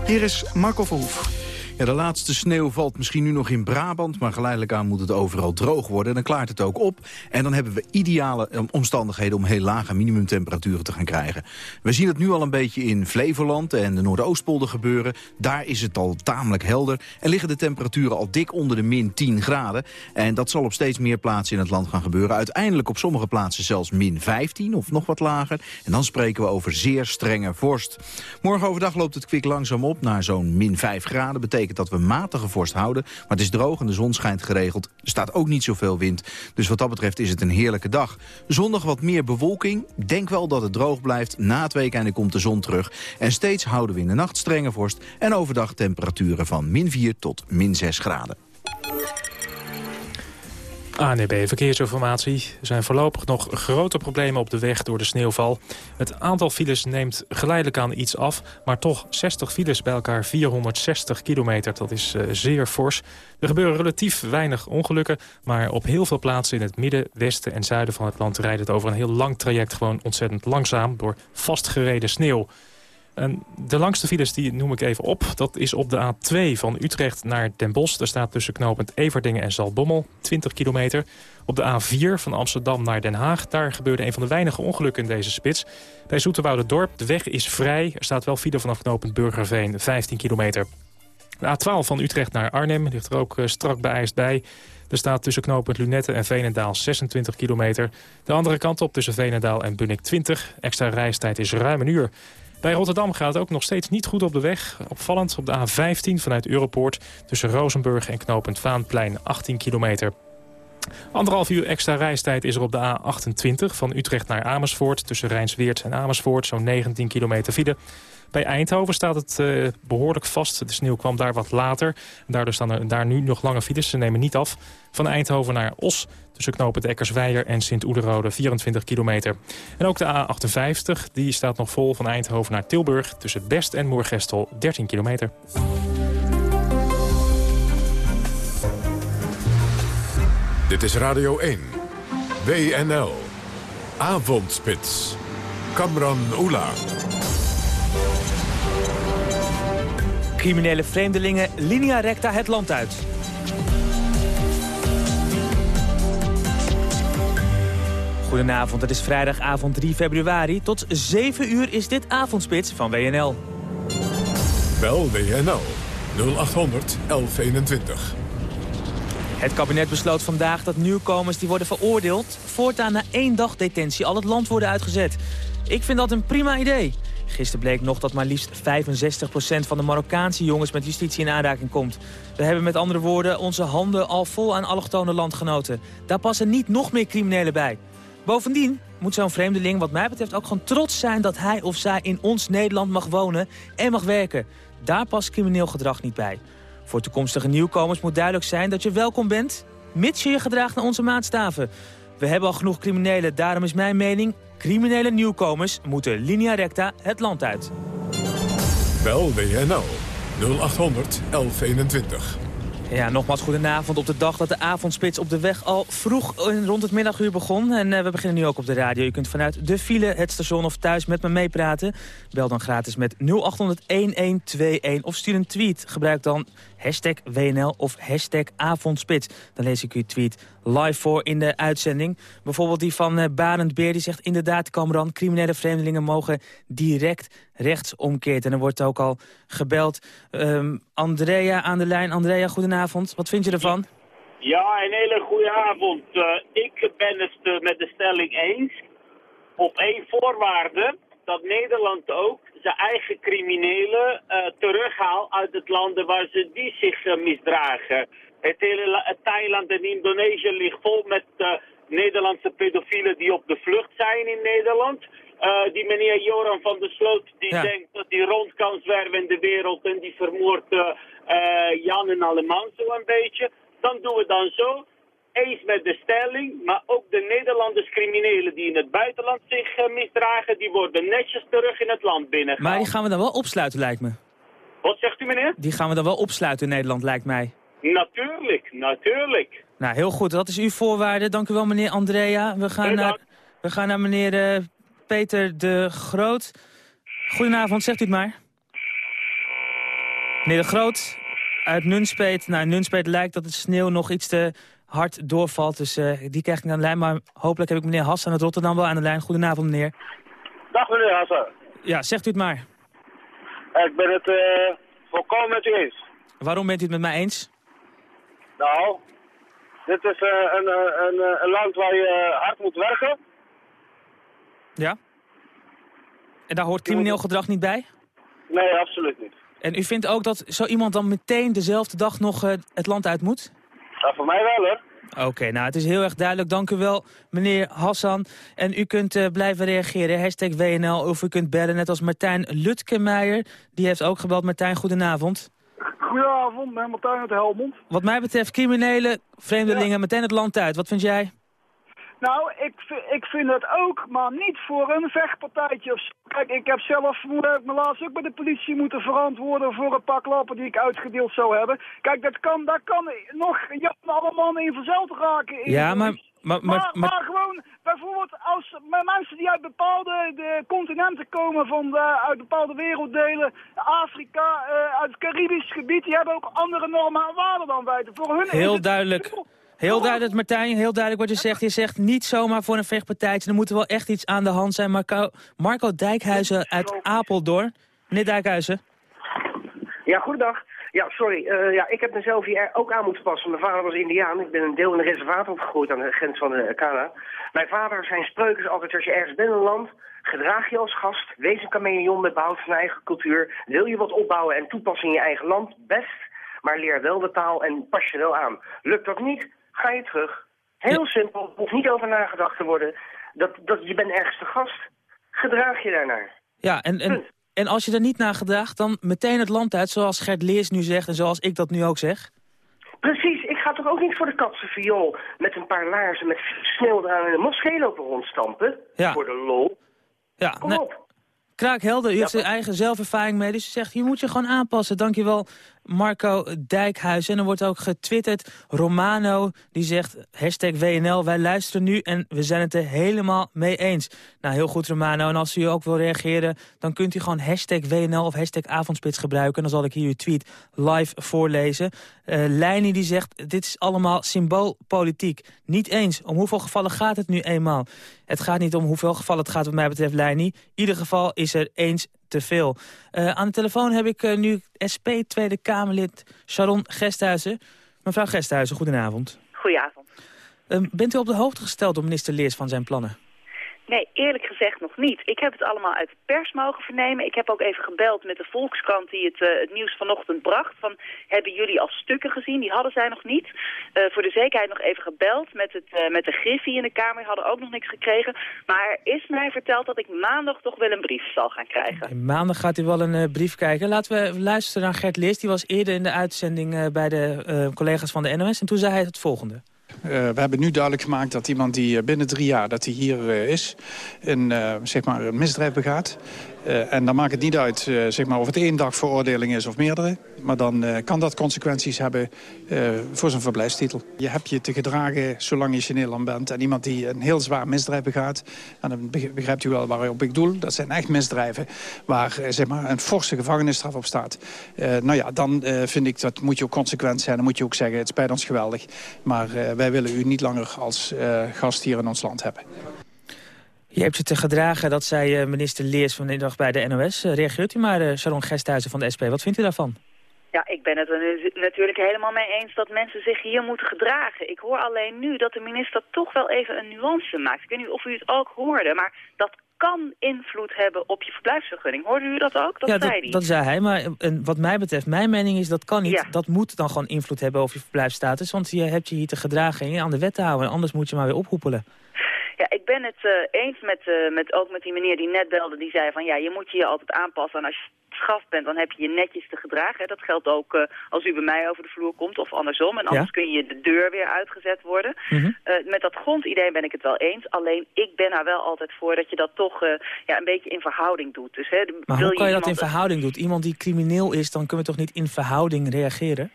Hier is Marco Verhoef. De laatste sneeuw valt misschien nu nog in Brabant... maar geleidelijk aan moet het overal droog worden. En dan klaart het ook op. En dan hebben we ideale eh, omstandigheden om heel lage minimumtemperaturen te gaan krijgen. We zien het nu al een beetje in Flevoland en de Noordoostpolder gebeuren. Daar is het al tamelijk helder. En liggen de temperaturen al dik onder de min 10 graden. En dat zal op steeds meer plaatsen in het land gaan gebeuren. Uiteindelijk op sommige plaatsen zelfs min 15 of nog wat lager. En dan spreken we over zeer strenge vorst. Morgen overdag loopt het kwik langzaam op naar zo'n min 5 graden. Betekent dat we matige vorst houden. Maar het is droog en de zon schijnt geregeld. Er staat ook niet zoveel wind. Dus wat dat betreft is het een heerlijke dag. Zondag wat meer bewolking. Denk wel dat het droog blijft. Na het weekende komt de zon terug. En steeds houden we in de nacht strenge vorst. En overdag temperaturen van min 4 tot min 6 graden. ANB e Verkeersinformatie. Er zijn voorlopig nog grote problemen op de weg door de sneeuwval. Het aantal files neemt geleidelijk aan iets af. Maar toch 60 files bij elkaar 460 kilometer. Dat is uh, zeer fors. Er gebeuren relatief weinig ongelukken. Maar op heel veel plaatsen in het midden, westen en zuiden van het land... rijdt het over een heel lang traject gewoon ontzettend langzaam... door vastgereden sneeuw. En de langste files die noem ik even op. Dat is op de A2 van Utrecht naar Den Bosch. Daar staat tussen knooppunt Everdingen en Zalbommel 20 kilometer. Op de A4 van Amsterdam naar Den Haag. Daar gebeurde een van de weinige ongelukken in deze spits. Bij Dorp. de weg is vrij. Er staat wel file vanaf knooppunt Burgerveen 15 kilometer. De A12 van Utrecht naar Arnhem ligt er ook eh, strak beijst bij. Er staat tussen knooppunt Lunette en Veenendaal 26 kilometer. De andere kant op tussen Veenendaal en Bunnik 20. Extra reistijd is ruim een uur. Bij Rotterdam gaat het ook nog steeds niet goed op de weg. Opvallend op de A15 vanuit Europoort tussen Rozenburg en knooppunt Vaanplein 18 kilometer. Anderhalf uur extra reistijd is er op de A28 van Utrecht naar Amersfoort... tussen Rijnsweert en Amersfoort, zo'n 19 kilometer file. Bij Eindhoven staat het uh, behoorlijk vast. De sneeuw kwam daar wat later. Daardoor staan er daar nu nog lange files. Ze nemen niet af. Van Eindhoven naar Os tussen knooppunt Eckersweijer en Sint-Oederode 24 kilometer. En ook de A58 die staat nog vol van Eindhoven naar Tilburg... tussen Best en Moergestel 13 kilometer. Dit is Radio 1. WNL. Avondspits. Kamran Oela. Criminele vreemdelingen linea recta het land uit. Goedenavond, het is vrijdagavond 3 februari. Tot 7 uur is dit avondspits van WNL. Bel WNL 0800 1121. Het kabinet besloot vandaag dat nieuwkomers die worden veroordeeld... voortaan na één dag detentie al het land worden uitgezet. Ik vind dat een prima idee. Gisteren bleek nog dat maar liefst 65% van de Marokkaanse jongens met justitie in aanraking komt. We hebben met andere woorden onze handen al vol aan allochtone landgenoten. Daar passen niet nog meer criminelen bij. Bovendien moet zo'n vreemdeling wat mij betreft ook gewoon trots zijn... dat hij of zij in ons Nederland mag wonen en mag werken. Daar past crimineel gedrag niet bij. Voor toekomstige nieuwkomers moet duidelijk zijn dat je welkom bent... mits je je gedraagt naar onze maatstaven. We hebben al genoeg criminelen, daarom is mijn mening... criminele nieuwkomers moeten linea recta het land uit. Bel WNL 0800 1121. Ja, nogmaals goedenavond op de dag dat de avondspits op de weg al vroeg rond het middaguur begon. En uh, we beginnen nu ook op de radio. Je kunt vanuit de file, het station of thuis met me meepraten. Bel dan gratis met 0800-1121 of stuur een tweet. Gebruik dan hashtag WNL of hashtag avondspits. Dan lees ik uw tweet live voor in de uitzending. Bijvoorbeeld die van uh, Barend Beer, die zegt inderdaad, Kamran, criminele vreemdelingen mogen direct rechtsomkeerd. En er wordt ook al gebeld. Um, Andrea aan de lijn. Andrea, goedenavond. Wat vind je ervan? Ja, een hele goede avond. Uh, ik ben het uh, met de stelling eens. Op één voorwaarde dat Nederland ook zijn eigen criminelen uh, terughaalt uit het landen waar ze die zich uh, misdragen. Het hele Thailand en Indonesië ligt vol met uh, Nederlandse pedofielen die op de vlucht zijn in Nederland. die meneer Joran van der Sloot die ja. denkt dat hij rond kan zwerven in de wereld en die vermoordt Jan en Alleman zo een beetje. Dan doen we dan zo eens met de stelling, maar ook de Nederlanders criminelen die in het buitenland zich uh, misdragen, die worden netjes terug in het land binnengehaald. Maar die gaan we dan wel opsluiten, lijkt me. Wat zegt u, meneer? Die gaan we dan wel opsluiten in Nederland, lijkt mij. Natuurlijk, natuurlijk. Nou, heel goed. Dat is uw voorwaarde. Dank u wel, meneer Andrea. We gaan, naar, we gaan naar meneer uh, Peter de Groot. Goedenavond, zegt u het maar. Meneer de Groot, uit Nunspeet. Nou, Nunspeet lijkt dat het sneeuw nog iets te hard doorvalt. Dus uh, die krijg ik aan de lijn. Maar hopelijk heb ik meneer Hassan uit Rotterdam wel aan de lijn. Goedenavond, meneer. Dag, meneer Hassan. Ja, zegt u het maar. Ik ben het uh, volkomen met u eens. Waarom bent u het met mij eens? Nou, dit is uh, een, een, een, land waar je hard moet werken. Ja? En daar hoort crimineel gedrag niet bij? Nee, absoluut niet. En u vindt ook dat zo iemand dan meteen dezelfde dag nog het land uit moet? Ja, voor mij wel hoor. Oké, nou het is heel erg duidelijk. Dank u wel, meneer Hassan. En u kunt uh, blijven reageren, hashtag WNL, of u kunt bellen net als Martijn Lutkemeijer. Die heeft ook gebeld. Martijn, goedenavond. Goedenavond, ben Martijn uit Helmond. Wat mij betreft criminelen, vreemdelingen, ja. meteen het land uit. Wat vind jij? Nou, ik, ik vind het ook, maar niet voor een vechtpartijtje of zo. Kijk, ik heb zelf me laatst ook bij de politie moeten verantwoorden voor een paar klappen die ik uitgedeeld zou hebben. Kijk, dat kan, dat kan nog Jan allemaal in verzeld raken. In ja, maar... Maar, maar, maar, maar, gewoon, bijvoorbeeld, als mensen die uit bepaalde de continenten komen, van de, uit bepaalde werelddelen, Afrika, uh, uit het Caribisch gebied, die hebben ook andere normen en waarden dan wij. Voor hun Heel duidelijk. Heel duidelijk, Martijn, heel duidelijk wat je zegt. Je zegt niet zomaar voor een vechtpartijtje. Er moet wel echt iets aan de hand zijn. Marco, Marco Dijkhuizen uit Apeldoorn. Meneer Dijkhuizen. Ja, goedendag. Ja, sorry. Uh, ja, ik heb mezelf hier ook aan moeten passen. Mijn vader was Indiaan. Ik ben een deel in een reservaat opgegroeid aan de grens van de Canada. Mijn vader, zijn spreuken is altijd als je ergens bent in een land... gedraag je als gast, wees een chameleon met behoud van eigen cultuur... wil je wat opbouwen en toepassen in je eigen land, best... maar leer wel de taal en pas je wel aan. Lukt dat niet, ga je terug. Heel simpel, hoeft niet over nagedacht te worden. Dat, dat, je bent ergens gast, gedraag je daarnaar. Ja, en, en, en als je er niet naar gedraagt, dan meteen het land uit... zoals Gert Leers nu zegt en zoals ik dat nu ook zeg? Precies, ik ga toch ook niet voor de katse viool... met een paar laarzen met sneeuw eraan in de moskee lopen rondstampen? Ja. Voor de lol? Ja, Kom nee. op. Kraakhelder, u heeft zijn eigen zelfervaring mee. Dus u zegt, je moet je gewoon aanpassen. Dankjewel, Marco Dijkhuis. En er wordt ook getwitterd. Romano, die zegt, hashtag WNL, wij luisteren nu en we zijn het er helemaal mee eens. Nou, heel goed, Romano. En als u ook wil reageren, dan kunt u gewoon hashtag WNL of hashtag avondspits gebruiken. En dan zal ik hier uw tweet live voorlezen. Uh, Leini die zegt, dit is allemaal symboolpolitiek. Niet eens. Om hoeveel gevallen gaat het nu eenmaal? Het gaat niet om hoeveel gevallen het gaat wat mij betreft, Leini. In ieder geval is er eens te veel. Uh, aan de telefoon heb ik uh, nu SP Tweede Kamerlid Sharon Gesthuizen. Mevrouw Gesthuizen, goedenavond. Goedenavond. Uh, bent u op de hoogte gesteld door minister Leers van zijn plannen? Nee, eerlijk gezegd nog niet. Ik heb het allemaal uit de pers mogen vernemen. Ik heb ook even gebeld met de Volkskrant die het, uh, het nieuws vanochtend bracht. Van, hebben jullie al stukken gezien? Die hadden zij nog niet. Uh, voor de zekerheid nog even gebeld met, het, uh, met de Griffie in de Kamer. Die hadden ook nog niks gekregen. Maar er is mij verteld dat ik maandag toch wel een brief zal gaan krijgen. En maandag gaat u wel een brief kijken. Laten we luisteren naar Gert Leers. Die was eerder in de uitzending bij de collega's van de NOS. En toen zei hij het volgende. Uh, we hebben nu duidelijk gemaakt dat iemand die binnen drie jaar dat hij hier uh, is... Uh, zeg maar een misdrijf begaat. En dan maakt het niet uit zeg maar of het één dag veroordeling is of meerdere. Maar dan kan dat consequenties hebben voor zijn verblijfstitel. Je hebt je te gedragen zolang je Nederland bent. En iemand die een heel zwaar misdrijf begaat... en dan begrijpt u wel waarop ik doel. Dat zijn echt misdrijven waar zeg maar, een forse gevangenisstraf op staat. nou ja, dan vind ik dat moet je ook consequent zijn. Dan moet je ook zeggen, het spijt ons geweldig. Maar wij willen u niet langer als gast hier in ons land hebben. Je hebt je te gedragen, dat zei uh, minister Leers vanmiddag bij de NOS. Uh, reageert u maar, Sharon Gesthuizen van de SP. Wat vindt u daarvan? Ja, ik ben het er natuurlijk helemaal mee eens dat mensen zich hier moeten gedragen. Ik hoor alleen nu dat de minister toch wel even een nuance maakt. Ik weet niet of u het ook hoorde, maar dat kan invloed hebben op je verblijfsvergunning. Hoorde u dat ook? Dat ja, zei dat, hij. dat zei hij. Maar en wat mij betreft, mijn mening is dat kan niet. Ja. Dat moet dan gewoon invloed hebben op je verblijfsstatus. Want je hebt je hier te gedragen en je aan de wet te houden. Anders moet je maar weer ophoepelen. Ja, ik ben het uh, eens met, uh, met, ook met die meneer die net belde. Die zei van ja, je moet je je altijd aanpassen. En als je gast bent, dan heb je je netjes te gedragen. Hè. Dat geldt ook uh, als u bij mij over de vloer komt of andersom. En anders ja. kun je de deur weer uitgezet worden. Mm -hmm. met dat grondidee ben ik het wel eens. Alleen ik ben er wel altijd voor dat je dat toch ja, een beetje in verhouding doet. Dus, hè, maar hoe kan je, je dat in verhouding doen? Iemand die crimineel is, dan kunnen we toch niet in verhouding reageren?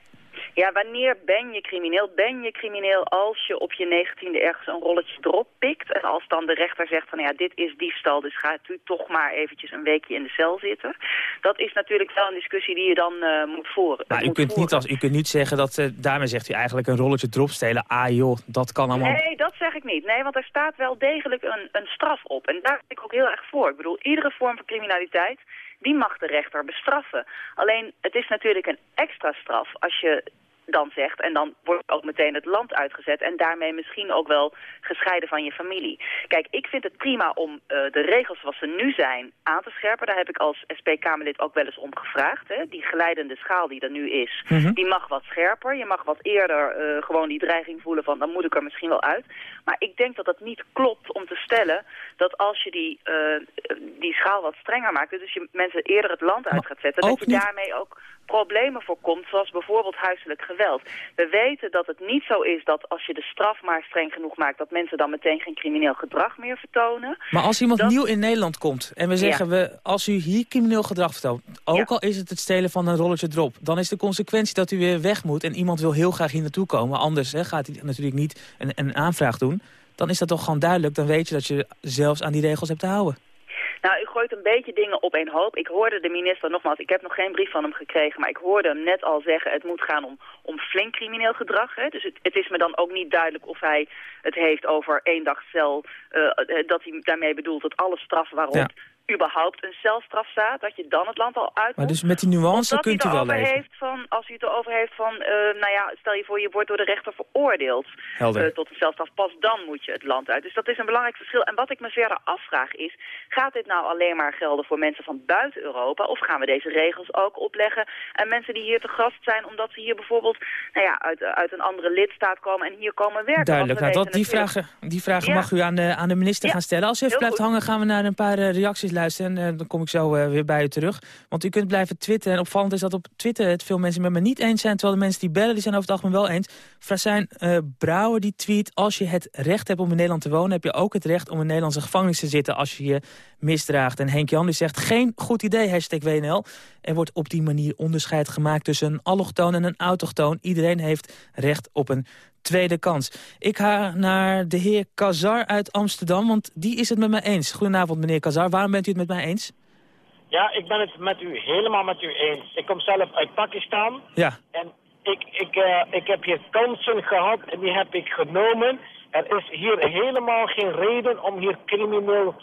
Ja, wanneer ben je crimineel? Ben je crimineel als je op je negentiende ergens een rolletje erop pikt? En als dan de rechter zegt van ja, dit is diefstal, dus gaat u toch maar eventjes een weekje in de cel zitten. Dat is natuurlijk wel een discussie die je dan uh, moet voeren. Maar u, kunt niet als, u kunt niet zeggen dat, uh, daarmee zegt u eigenlijk een rolletje erop stelen. Ah joh, dat kan allemaal... Nee, dat zeg ik niet. Nee, want er staat wel degelijk een, een straf op. En daar ben ik ook heel erg voor. Ik bedoel, iedere vorm van criminaliteit die mag de rechter bestraffen. Alleen, het is natuurlijk een extra straf als je dan zegt. En dan wordt ook meteen het land uitgezet. En daarmee misschien ook wel gescheiden van je familie. Kijk, ik vind het prima om uh, de regels zoals ze nu zijn aan te scherpen. Daar heb ik als SP-Kamerlid ook wel eens om gevraagd. Hè. Die geleidende schaal die er nu is, mm -hmm. die mag wat scherper. Je mag wat eerder uh, gewoon die dreiging voelen van dan moet ik er misschien wel uit. Maar ik denk dat het niet klopt om te stellen dat als je die, uh, die schaal wat strenger maakt... dus je mensen eerder het land uit gaat zetten... dat je daarmee ook problemen voorkomt, zoals bijvoorbeeld huiselijk geweld. We weten dat het niet zo is dat als je de straf maar streng genoeg maakt... dat mensen dan meteen geen crimineel gedrag meer vertonen. Maar als iemand dat... nieuw in Nederland komt en we zeggen... Ja. We, als u hier crimineel gedrag vertoont, ook ja. al is het het stelen van een rolletje drop... dan is de consequentie dat u weer weg moet en iemand wil heel graag hier naartoe komen. Anders hè, gaat hij natuurlijk niet een, een aanvraag doen dan is dat toch gewoon duidelijk. Dan weet je dat je zelfs aan die regels hebt te houden. Nou, u gooit een beetje dingen op één hoop. Ik hoorde de minister, nogmaals, ik heb nog geen brief van hem gekregen... maar ik hoorde hem net al zeggen, het moet gaan om, om flink crimineel gedrag. Hè? Dus het, is me dan ook niet duidelijk of hij het heeft over één dag cel... Uh, dat hij daarmee bedoelt dat alle straffen waarop überhaupt een celstraf staat, dat je dan het land al uit Maar dus met die nuance kunt u wel leven? Heeft van, als u het erover heeft van, uh, nou ja, stel je voor je wordt door de rechter veroordeeld uh, tot een celstraf, pas dan moet je het land uit. Dus dat is een belangrijk verschil. En wat ik me verder afvraag is, gaat dit nou alleen maar gelden voor mensen van buiten Europa, of gaan we deze regels ook opleggen aan mensen die hier te gast zijn, omdat ze hier bijvoorbeeld, nou ja, uit, uit een andere lidstaat komen en hier komen werken? Duidelijk, nou, dat, die, vragen, die vragen mag u aan de, aan de minister gaan stellen. Als u even blijft hangen, gaan we naar een paar reacties En dan kom ik zo uh, weer bij u terug. Want u kunt blijven twitteren. En opvallend is dat op Twitter het veel mensen met me niet eens zijn. Terwijl de mensen die bellen, die zijn over het algemeen wel eens. Frasijn uh, Brouwer die tweet... als je het recht hebt om in Nederland te wonen... heb je ook het recht om in Nederlandse gevangenis te zitten... als je je misdraagt. En Henk Jan die zegt, geen goed idee, hashtag WNL. Er wordt op die manier onderscheid gemaakt tussen een allochtoon en een autochtoon. Iedereen heeft recht op een tweede kans. Ik ga naar de heer Kazar uit Amsterdam, want die is het met mij eens. Goedenavond, meneer Kazar. Waarom bent u het met mij eens? Ja, ik ben het met u helemaal met u eens. Ik kom zelf uit Pakistan. Ja. En ik, ik, uh, ik heb hier kansen gehad en die heb ik genomen. Er is hier helemaal geen reden om hier crimineel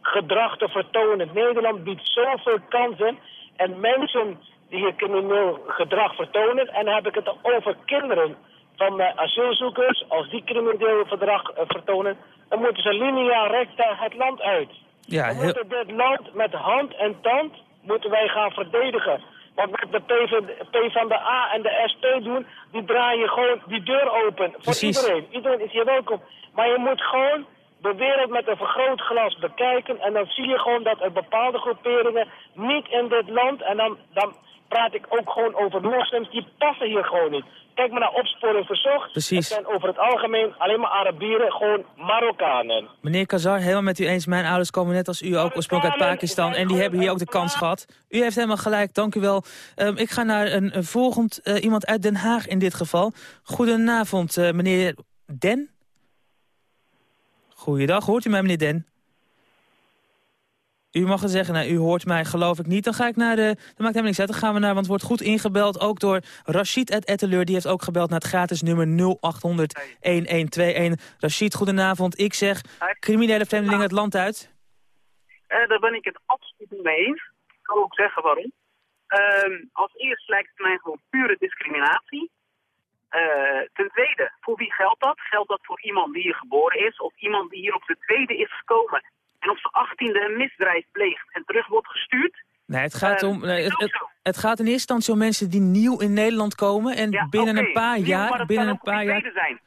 gedrag te vertonen. Nederland biedt zoveel kansen en mensen die hier crimineel gedrag vertonen. En dan heb ik het over kinderen van uh, asielzoekers, als die crimineel gedrag uh, vertonen, dan moeten ze linea recta het land uit. Ja, we moeten dit land met hand en tand moeten wij gaan verdedigen. Wat met de P van de A en de SP doen, die draaien gewoon die deur open. Voor iedereen. Iedereen is hier welkom. Maar je moet gewoon de wereld met een vergrootglas bekijken. En dan zie je gewoon dat er bepaalde groeperingen niet in dit land... en dan, dan praat ik ook gewoon over moslims, die passen hier gewoon niet. Kijk maar naar opsporing verzocht. Precies. Het zijn over het algemeen alleen maar Arabieren, gewoon Marokkanen. Meneer Kazar, helemaal met u eens. Mijn ouders komen net als u ook oorspronkelijk uit Pakistan. En die hebben hier ook de kans gehad. U heeft helemaal gelijk, dank u wel. Um, ik ga naar een, een volgend, uh, iemand uit Den Haag in dit geval. Goedenavond, uh, meneer Den. Goeiedag, hoort u mij, meneer Den? U mag het zeggen, nou, u hoort mij geloof ik niet. Dan ga ik naar de... Dat maakt helemaal niks uit. Dan gaan we naar, want het wordt goed ingebeld. Ook door Rachid uit Etteleur. Die heeft ook gebeld naar het gratis nummer 0800-1121. Rachid, goedenavond. Ik zeg, criminele vreemdelingen het land uit. Uh, daar ben ik het absoluut niet mee eens. Ik kan ook zeggen waarom. Uh, als eerst lijkt het mij gewoon pure discriminatie. Uh, ten tweede, voor wie geldt dat? Geldt dat voor iemand die hier geboren is... of iemand die hier op de tweede is gekomen en op zijn achttiende een misdrijf pleegt en terug wordt gestuurd. Nee, het gaat, om, nee, het, het, het, gaat in eerste instantie om mensen die nieuw in Nederland komen en ja, binnen okay. een paar nieuw, jaar... Binnen een paar jaar. Zijn.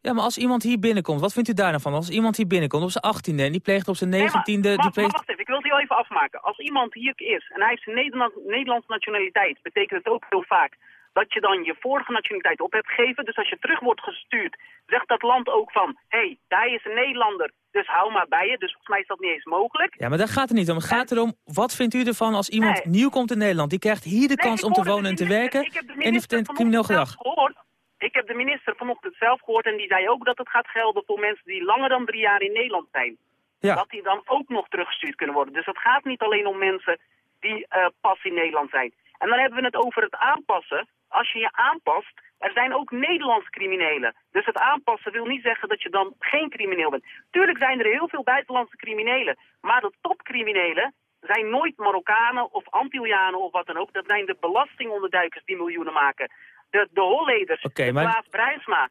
Ja, maar als iemand hier binnenkomt, wat vindt u daar dan van? Als iemand hier binnenkomt op zijn achttiende en die pleegt op zijn negentiende... Die pleegt... maar wacht even, ik wil het heel even afmaken. Als iemand hier is en hij heeft zijn Nederland, Nederlandse nationaliteit, betekent het ook heel vaak dat je dan je vorige nationaliteit op hebt gegeven. Dus als je terug wordt gestuurd, zegt dat land ook van... hé, hey, hij is een Nederlander, dus hou maar bij je. Dus volgens mij is dat niet eens mogelijk. Ja, maar daar gaat het niet om. Het gaat erom, wat vindt u ervan als iemand nee. nieuw komt in Nederland? Die krijgt hier de nee, kans om te wonen en te werken en die vertent crimineel gedrag. Gehoord. Ik heb de minister vanochtend zelf gehoord en die zei ook dat het gaat gelden voor mensen die langer dan drie jaar in Nederland zijn. Ja. Dat die dan ook nog teruggestuurd kunnen worden. Dus het gaat niet alleen om mensen die uh, pas in Nederland zijn. En dan hebben we het over het aanpassen als je je aanpast, er zijn ook Nederlandse criminelen. Dus het aanpassen wil niet zeggen dat je dan geen crimineel bent. Tuurlijk zijn er heel veel buitenlandse criminelen. Maar de topcriminelen zijn nooit Marokkanen of Antillianen of wat dan ook. Dat zijn de belastingonderduikers die miljoenen maken. De, de holleders, okay, maar... Klaas Bruinsma,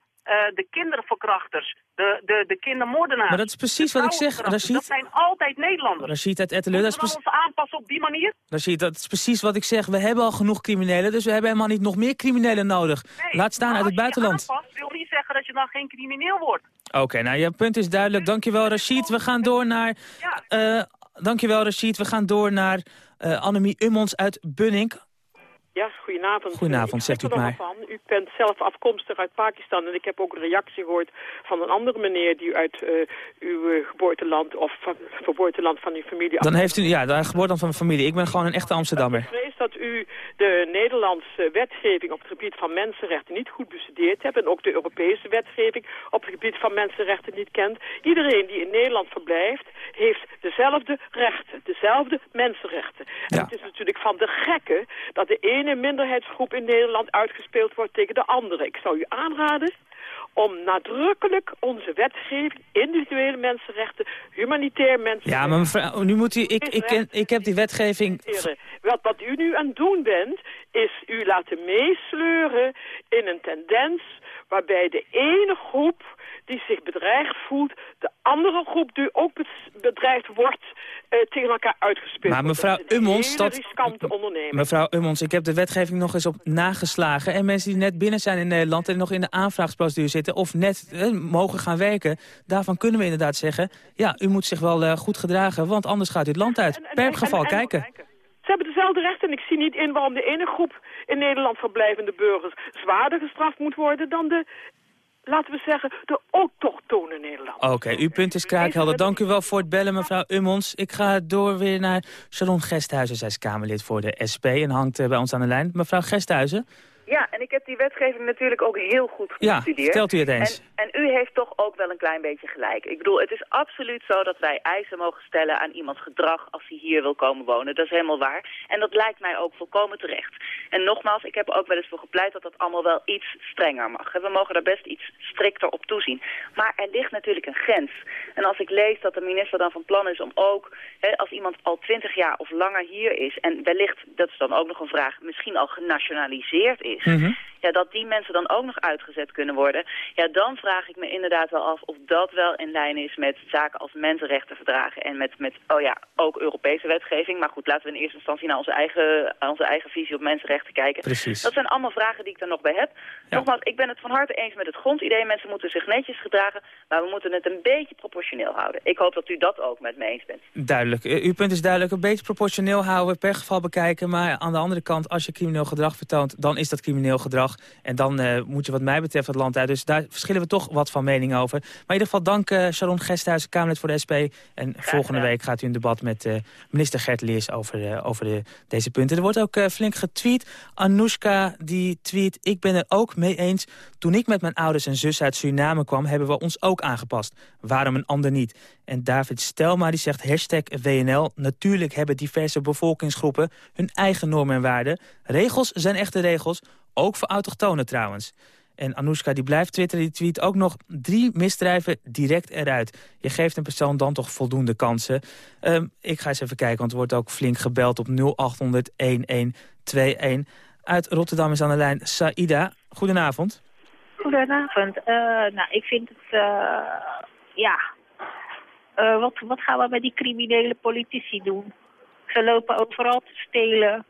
de kinderverkrachters, de, de, de kindermoordenaars. Maar dat is precies wat ik zeg, Rashid. Dat zijn altijd Nederlanders. Rashid uit Etteleur. Moeten we ons aanpassen op die manier? Rashid, dat is precies wat ik zeg. We hebben al genoeg criminelen, dus we hebben helemaal niet nog meer criminelen nodig. Nee, Laat staan uit het buitenland. Aanpast, wil niet zeggen dat je dan geen crimineel wordt. Oké, okay, nou, je punt is duidelijk. Dankjewel, Rashid. We gaan door naar... Ja. Uh, dankjewel, Rashid. We gaan door naar uh, Annemie Ummons uit Bunnik. Ja, goedenavond. Goedenavond, zegt u het maar. Van. U bent zelf afkomstig uit Pakistan en ik heb ook een reactie gehoord van een andere meneer die uit uh, uw uh, geboorteland of van het geboorteland van uw familie Dan heeft u, ja, de geboorteland van mijn familie. Ik ben gewoon een echte Amsterdammer. Ik vrees dat u de Nederlandse wetgeving op het gebied van mensenrechten niet goed bestudeerd hebt en ook de Europese wetgeving op het gebied van mensenrechten niet kent. Iedereen die in Nederland verblijft heeft dezelfde rechten, dezelfde mensenrechten. En het is natuurlijk van de gekke dat de ene minderheidsgroep in Nederland uitgespeeld wordt tegen de andere. Ik zou u aanraden om nadrukkelijk onze wetgeving, individuele mensenrechten, humanitair mensenrechten... Ja, maar mevrouw, nu moet u... Ik, ik, ik, ik heb die wetgeving... Wat, wat u nu aan het doen bent, is u laten meesleuren in een tendens waarbij de ene groep die zich bedreigd voelt, de andere groep die ook bedreigd wordt, uh, tegen elkaar uitgespeeld Maar mevrouw Ummons, dat... Mevrouw Ummons, ik heb de wetgeving nog eens op nageslagen. En mensen die net binnen zijn in Nederland en nog in de aanvraagsprocedure zitten... of net eh, mogen gaan werken, daarvan kunnen we inderdaad zeggen... ja, u moet zich wel uh, goed gedragen, want anders gaat u het land uit. per geval kijken. Ze hebben dezelfde rechten en ik zie niet in waarom de ene groep in Nederland verblijvende burgers zwaarder gestraft moet worden dan de laten we zeggen, de autochtone Nederland. Oké, uw punt is kraakhelder. Dank u wel voor het bellen, mevrouw Ummons. Ik ga door weer naar Sharon Gesthuizen. Zij is Kamerlid voor de SP en hangt eh, bij ons aan de lijn. Mevrouw Gesthuizen, ja, en ik heb die wetgeving natuurlijk ook heel goed gestudeerd. Ja, vertelt u het eens. En, en, u heeft toch ook wel een klein beetje gelijk. Ik bedoel, het is absoluut zo dat wij eisen mogen stellen aan iemands gedrag als hij hier wil komen wonen. Dat is helemaal waar. En dat lijkt mij ook volkomen terecht. En nogmaals, ik heb er ook wel eens voor gepleit dat dat allemaal wel iets strenger mag. We mogen daar best iets strikter op toezien. Maar er ligt natuurlijk een grens. En als ik lees dat de minister dan van plan is om ook, hè, als iemand al twintig jaar of langer hier is... en wellicht, dat is dan ook nog een vraag, misschien al genationaliseerd is... 嗯哼。Ja, dat die mensen dan ook nog uitgezet kunnen worden. Ja, dan vraag ik me inderdaad wel af of dat wel in lijn is met zaken als mensenrechtenverdragen en met, met oh ja, ook Europese wetgeving. Maar goed, laten we in eerste instantie naar onze eigen, onze eigen visie op mensenrechten kijken. Precies. Dat zijn allemaal vragen die ik er nog bij heb. Nogmaals, ik ben het van harte eens met het grondidee. Mensen moeten zich netjes gedragen, maar we moeten het een beetje proportioneel houden. Ik hoop dat u dat ook met me eens bent. Duidelijk. Uw punt is duidelijk. Een beetje proportioneel houden, per geval bekijken. Maar aan de andere kant, als je crimineel gedrag vertoont, dan is dat crimineel gedrag. En dan uh, moet je wat mij betreft het land uit. Dus daar verschillen we toch wat van mening over. Maar in ieder geval dank uh, Sharon Gesthuis, Kamerlid voor de SP. En volgende week gaat u een debat met uh, minister Gert Leers over, over de, deze punten. Er wordt ook flink getweet. Anoushka die tweet, ik ben er ook mee eens. Toen ik met mijn ouders en zus uit Suriname kwam, hebben we ons ook aangepast. Waarom een ander niet? En David Stelma die zegt hashtag WNL. Natuurlijk hebben diverse bevolkingsgroepen hun eigen normen en waarden. Regels zijn echte regels. Ook voor autochtonen trouwens. En Anoushka die blijft twitteren, die tweet ook nog drie misdrijven direct eruit. Je geeft een persoon dan toch voldoende kansen. Um, ik ga eens even kijken, want er wordt ook flink gebeld op 0800 1121. Uit Rotterdam is aan de lijn Saida. Goedenavond. Goedenavond. Uh, nou, ik vind het, uh, ja... Uh, wat, wat gaan we met die criminele politici doen? Ze lopen overal te stelen.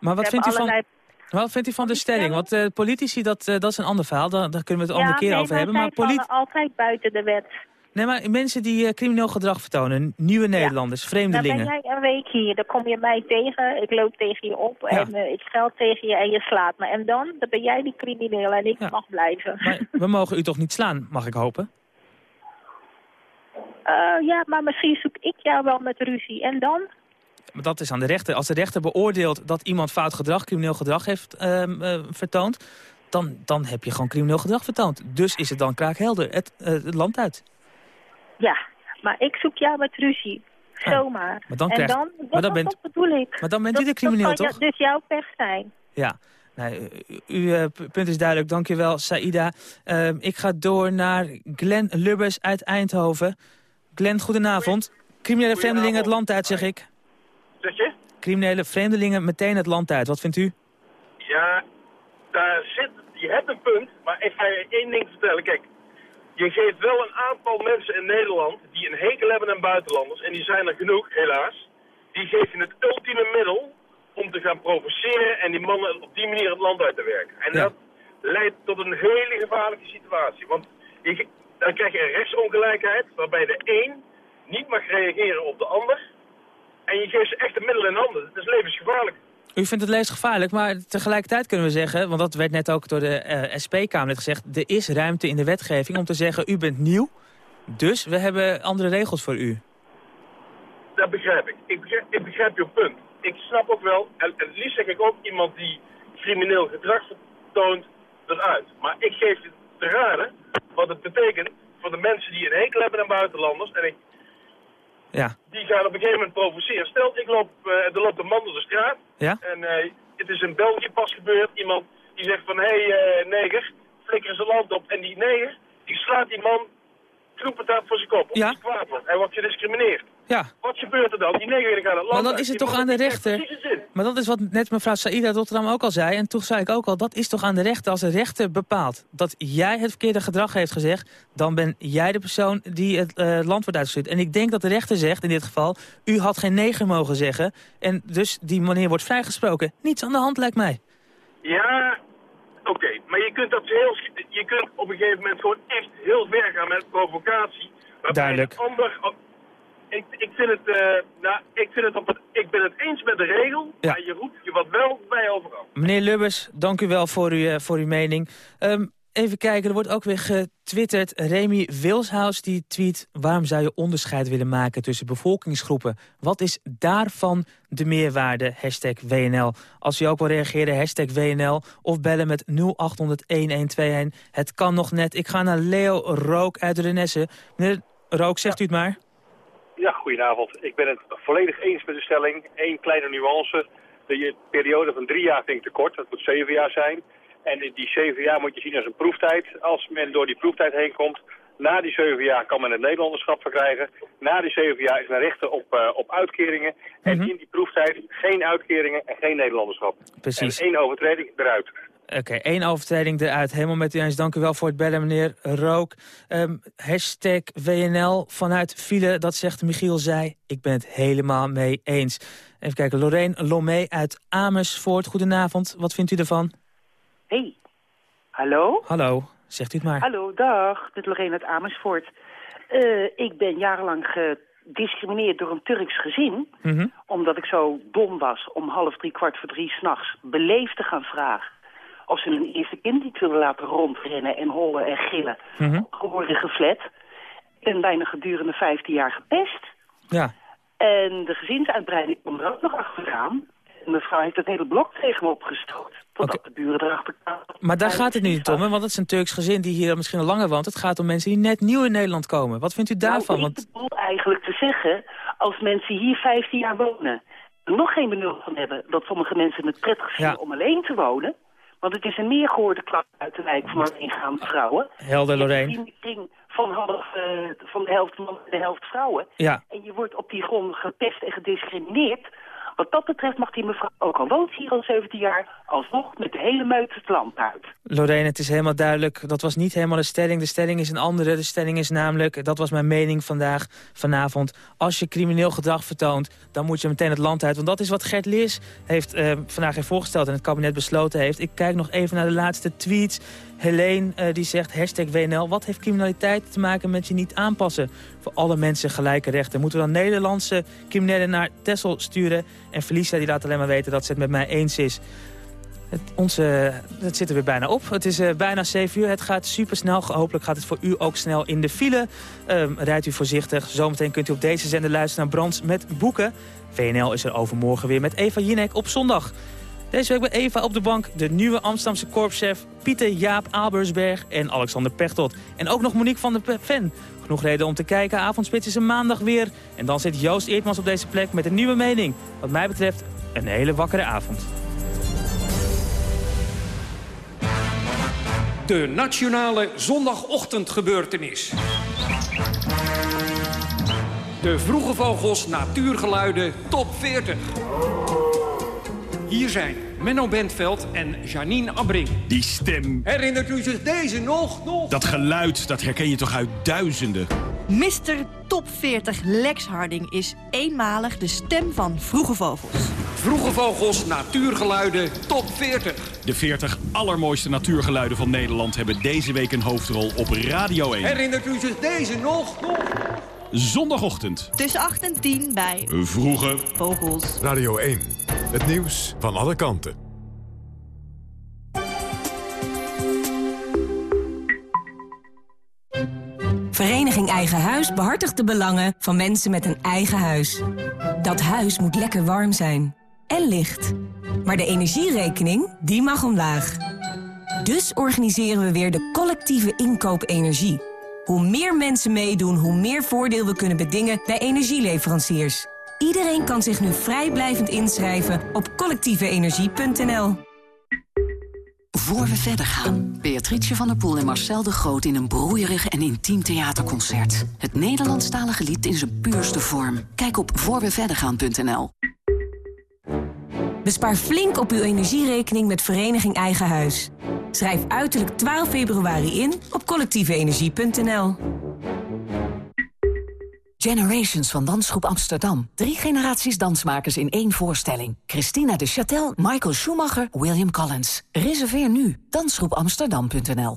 Maar wat vindt u van... Wat vindt u van de stelling? Want uh, politici, dat, uh, dat is een ander verhaal. Daar, daar kunnen we het ja, andere keer nee, over hebben. Maar politici altijd buiten de wet. Nee, maar mensen die uh, crimineel gedrag vertonen, nieuwe Nederlanders, ja. vreemdelingen. Dan ben jij een week hier, dan kom je mij tegen, ik loop tegen je op ja. en ik scheld tegen je en je slaat me. En dan, dan ben jij die crimineel en ik mag blijven. Maar we mogen u toch niet slaan, mag ik hopen? ja, maar misschien zoek ik jou wel met ruzie. En dan? Maar dat is aan de rechter. Als de rechter beoordeelt dat iemand fout gedrag, crimineel gedrag heeft uh, uh, vertoond... Dan, dan heb je gewoon crimineel gedrag vertoond. Dus is het dan kraakhelder het, uh, het land uit. Ja, maar ik zoek jou met ruzie. Zomaar. Ah, maar dan en krijg, dan, maar dan bent, dat bedoel ik. Maar dan bent dat, u de crimineel, dat toch? dus jouw pech zijn. Ja. Nee, uw uh, punt is duidelijk. Dank u wel, Saida. Uh, ik ga door naar Glenn Lubbers uit Eindhoven. Glenn, goedenavond. Criminele vreemdelingen het land uit, zeg ik. Zeg je? Criminele vreemdelingen meteen het land uit. Wat vindt u? Ja, daar zit, je hebt een punt, maar ik ga je één ding vertellen. Kijk, je geeft wel een aantal mensen in Nederland die een hekel hebben aan buitenlanders, en die zijn er genoeg, helaas. Die je het ultieme middel om te gaan provoceren en die mannen op die manier het land uit te werken. En ja. dat leidt tot een hele gevaarlijke situatie. Want je, dan krijg je een rechtsongelijkheid waarbij de een niet mag reageren op de ander. En je geeft ze echt de middelen in handen. Het is levensgevaarlijk. U vindt het levensgevaarlijk, maar tegelijkertijd kunnen we zeggen... want dat werd net ook door de uh, SP-Kamer gezegd... er is ruimte in de wetgeving om te zeggen, u bent nieuw... dus we hebben andere regels voor u. Dat begrijp ik. Ik begrijp, ik begrijp je punt. Ik snap ook wel, en, en het liefst zeg ik ook iemand die crimineel gedrag vertoont eruit. Maar ik geef je te raden wat het betekent voor de mensen die een hekel hebben aan buitenlanders. En ik, ja. die gaan op een gegeven moment provoceren. Stel, ik loop, uh, er loopt een man door de straat. Ja? En uh, het is in België pas gebeurd. Iemand die zegt van, hé hey, uh, neger, flikker zijn land op. En die neger, die slaat die man knoepentaat voor zijn kop. Ja? Of kwaad wordt. Hij wordt gediscrimineerd. Ja. Wat gebeurt er dan? Die neger gaat het land Maar dan is het toch aan de rechter... Maar dat is wat net mevrouw Saïda Rotterdam ook al zei. En toen zei ik ook al, dat is toch aan de rechter. Als de rechter bepaalt dat jij het verkeerde gedrag heeft gezegd... dan ben jij de persoon die het uh, land wordt uitgestuurd. En ik denk dat de rechter zegt in dit geval... u had geen neger mogen zeggen. En dus die meneer wordt vrijgesproken. Niets aan de hand lijkt mij. Ja, oké. Maar je kunt dat heel... Je kunt op een gegeven moment gewoon echt heel ver gaan met provocatie. Duidelijk. Ander, ik, ik, vind het, uh, nou, ik, vind het op het, ik ben het eens met de regel, ja. maar je roept je wat wel bij overal. Meneer Lubbers, dank u wel voor, u, uh, voor uw mening. Um, even kijken, er wordt ook weer getwitterd. Remy Wilshuis die tweet... waarom zou je onderscheid willen maken tussen bevolkingsgroepen? Wat is daarvan de meerwaarde? Hashtag WNL. Als u ook wil reageren, hashtag WNL. Of bellen met 0800-1121. Het kan nog net. Ik ga naar Leo Rook uit Renesse. Meneer Rook, zegt u het maar. Ja, goedenavond. Ik ben het volledig eens met de stelling. Eén kleine nuance. De periode van drie jaar vind ik te kort. Dat moet zeven jaar zijn. En die zeven jaar moet je zien als een proeftijd. Als men door die proeftijd heen komt, na die zeven jaar kan men het Nederlanderschap verkrijgen. Na die zeven jaar is men rechten op, uh, op uitkeringen. Mm -hmm. En in die proeftijd geen uitkeringen en geen Nederlanderschap. Precies. En één overtreding eruit. Oké, okay, één overtreding eruit. Helemaal met u eens. Dank u wel voor het bellen, meneer Rook. Um, hashtag WNL vanuit file, dat zegt Michiel Zij. Ik ben het helemaal mee eens. Even kijken, Lorraine Lomé uit Amersfoort. Goedenavond, wat vindt u ervan? Hey, hallo? Hallo, zegt u het maar. Hallo, dag, dit is Lorraine uit Amersfoort. Uh, ik ben jarenlang gediscrimineerd door een Turks gezin... Mm -hmm. omdat ik zo dom was om half drie, kwart voor drie s'nachts beleefd te gaan vragen of ze hun eerste kind niet willen laten rondrennen en hollen en gillen. Mm -hmm. En bijna gedurende 15 jaar gepest. Ja. En de gezinsuitbreiding kwam er ook nog achteraan. Mevrouw heeft het hele blok tegen me opgestoot. Totdat okay. de buren erachter kwamen. Maar daar gaat het nu niet om, hè? want het is een Turks gezin die hier misschien al langer woont. Het gaat om mensen die net nieuw in Nederland komen. Wat vindt u daarvan? Nou, ik bedoel eigenlijk te zeggen, als mensen hier 15 jaar wonen... nog geen benul van hebben dat sommige mensen het prettig vinden Ja. om alleen te wonen... Want het is een meer gehoorde klap uit de wijk van ingaande vrouwen. Helder, Lorraine. Van, half, uh, van de helft mannen en de helft vrouwen. Ja. En je wordt op die grond gepest en gediscrimineerd. Wat dat betreft mag die mevrouw, ook al woont hier al 17 jaar... alsnog met de hele meute het land uit. Lorraine, het is helemaal duidelijk. Dat was niet helemaal de stelling. De stelling is een andere. De stelling is namelijk, dat was mijn mening vandaag, vanavond... als je crimineel gedrag vertoont, dan moet je meteen het land uit. Want dat is wat Gert Leers heeft, uh, vandaag heeft voorgesteld... en het kabinet besloten heeft. Ik kijk nog even naar de laatste tweets. Helene uh, die zegt, hashtag WNL... wat heeft criminaliteit te maken met je niet aanpassen? Voor alle mensen gelijke rechten. Moeten we dan Nederlandse criminelen naar Texel sturen? En Felicia die laat alleen maar weten dat ze het met mij eens is. Het, onze, het zit er weer bijna op. Het is uh, bijna 7 uur. Het gaat super snel. Hopelijk gaat het voor u ook snel in de file. Um, rijdt u voorzichtig. Zometeen kunt u op deze zender luisteren naar Brands met boeken. VNL is er overmorgen weer met Eva Jinek op zondag. Deze week bij Eva op de bank de nieuwe Amsterdamse korpschef Pieter Jaap Albersberg en Alexander Pechtold. En ook nog Monique van der Ven. Genoeg reden om te kijken. Avondspits is een maandag weer. En dan zit Joost Eertmans op deze plek met een nieuwe mening. Wat mij betreft een hele wakkere avond. De nationale zondagochtendgebeurtenis. De Vroege Vogels Natuurgeluiden Top 40. Hier zijn Menno Bentveld en Janine Abbring. Die stem. Herinnert u zich deze nog? nog? Dat geluid, dat herken je toch uit duizenden? Mr. Top 40 Lex Harding is eenmalig de stem van Vroege Vogels. Vroege Vogels Natuurgeluiden Top 40. De 40 allermooiste natuurgeluiden van Nederland hebben deze week een hoofdrol op Radio 1. Herinnert u zich deze nog? nog? Zondagochtend. Tussen 8 en 10 bij Vroege Vogels. Radio 1. Het nieuws van alle kanten. Vereniging Eigen Huis behartigt de belangen van mensen met een eigen huis. Dat huis moet lekker warm zijn. En licht. Maar de energierekening, die mag omlaag. Dus organiseren we weer de collectieve inkoop energie. Hoe meer mensen meedoen, hoe meer voordeel we kunnen bedingen bij energieleveranciers. Iedereen kan zich nu vrijblijvend inschrijven op collectieveenergie.nl. Voor we verder gaan, Beatrice van der Poel en Marcel de Groot... in een broeierig en intiem theaterconcert. Het Nederlandstalige lied in zijn puurste vorm. Kijk op voorweverdergaan.nl. Bespaar flink op uw energierekening met Vereniging Eigen Huis. Schrijf uiterlijk 12 februari in op collectieveenergie.nl. Generations van Dansgroep Amsterdam. Drie generaties dansmakers in één voorstelling. Christina de Châtel, Michael Schumacher, William Collins. Reserveer nu. Dansgroepamsterdam.nl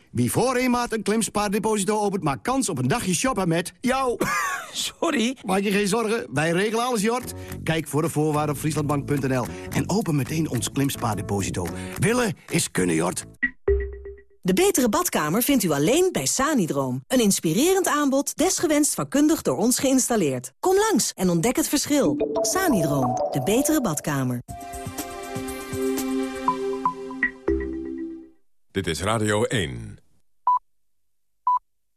Wie voor een maand een klimspaardeposito opent, maakt kans op een dagje shoppen met jou. Sorry? Maak je geen zorgen, wij regelen alles, Jort. Kijk voor de voorwaarden op frieslandbank.nl en open meteen ons klimspaardeposito. Willen is kunnen, Jort. De betere badkamer vindt u alleen bij Sanidroom. Een inspirerend aanbod, desgewenst vakkundig door ons geïnstalleerd. Kom langs en ontdek het verschil. Sanidroom, de betere badkamer. Dit is Radio 1.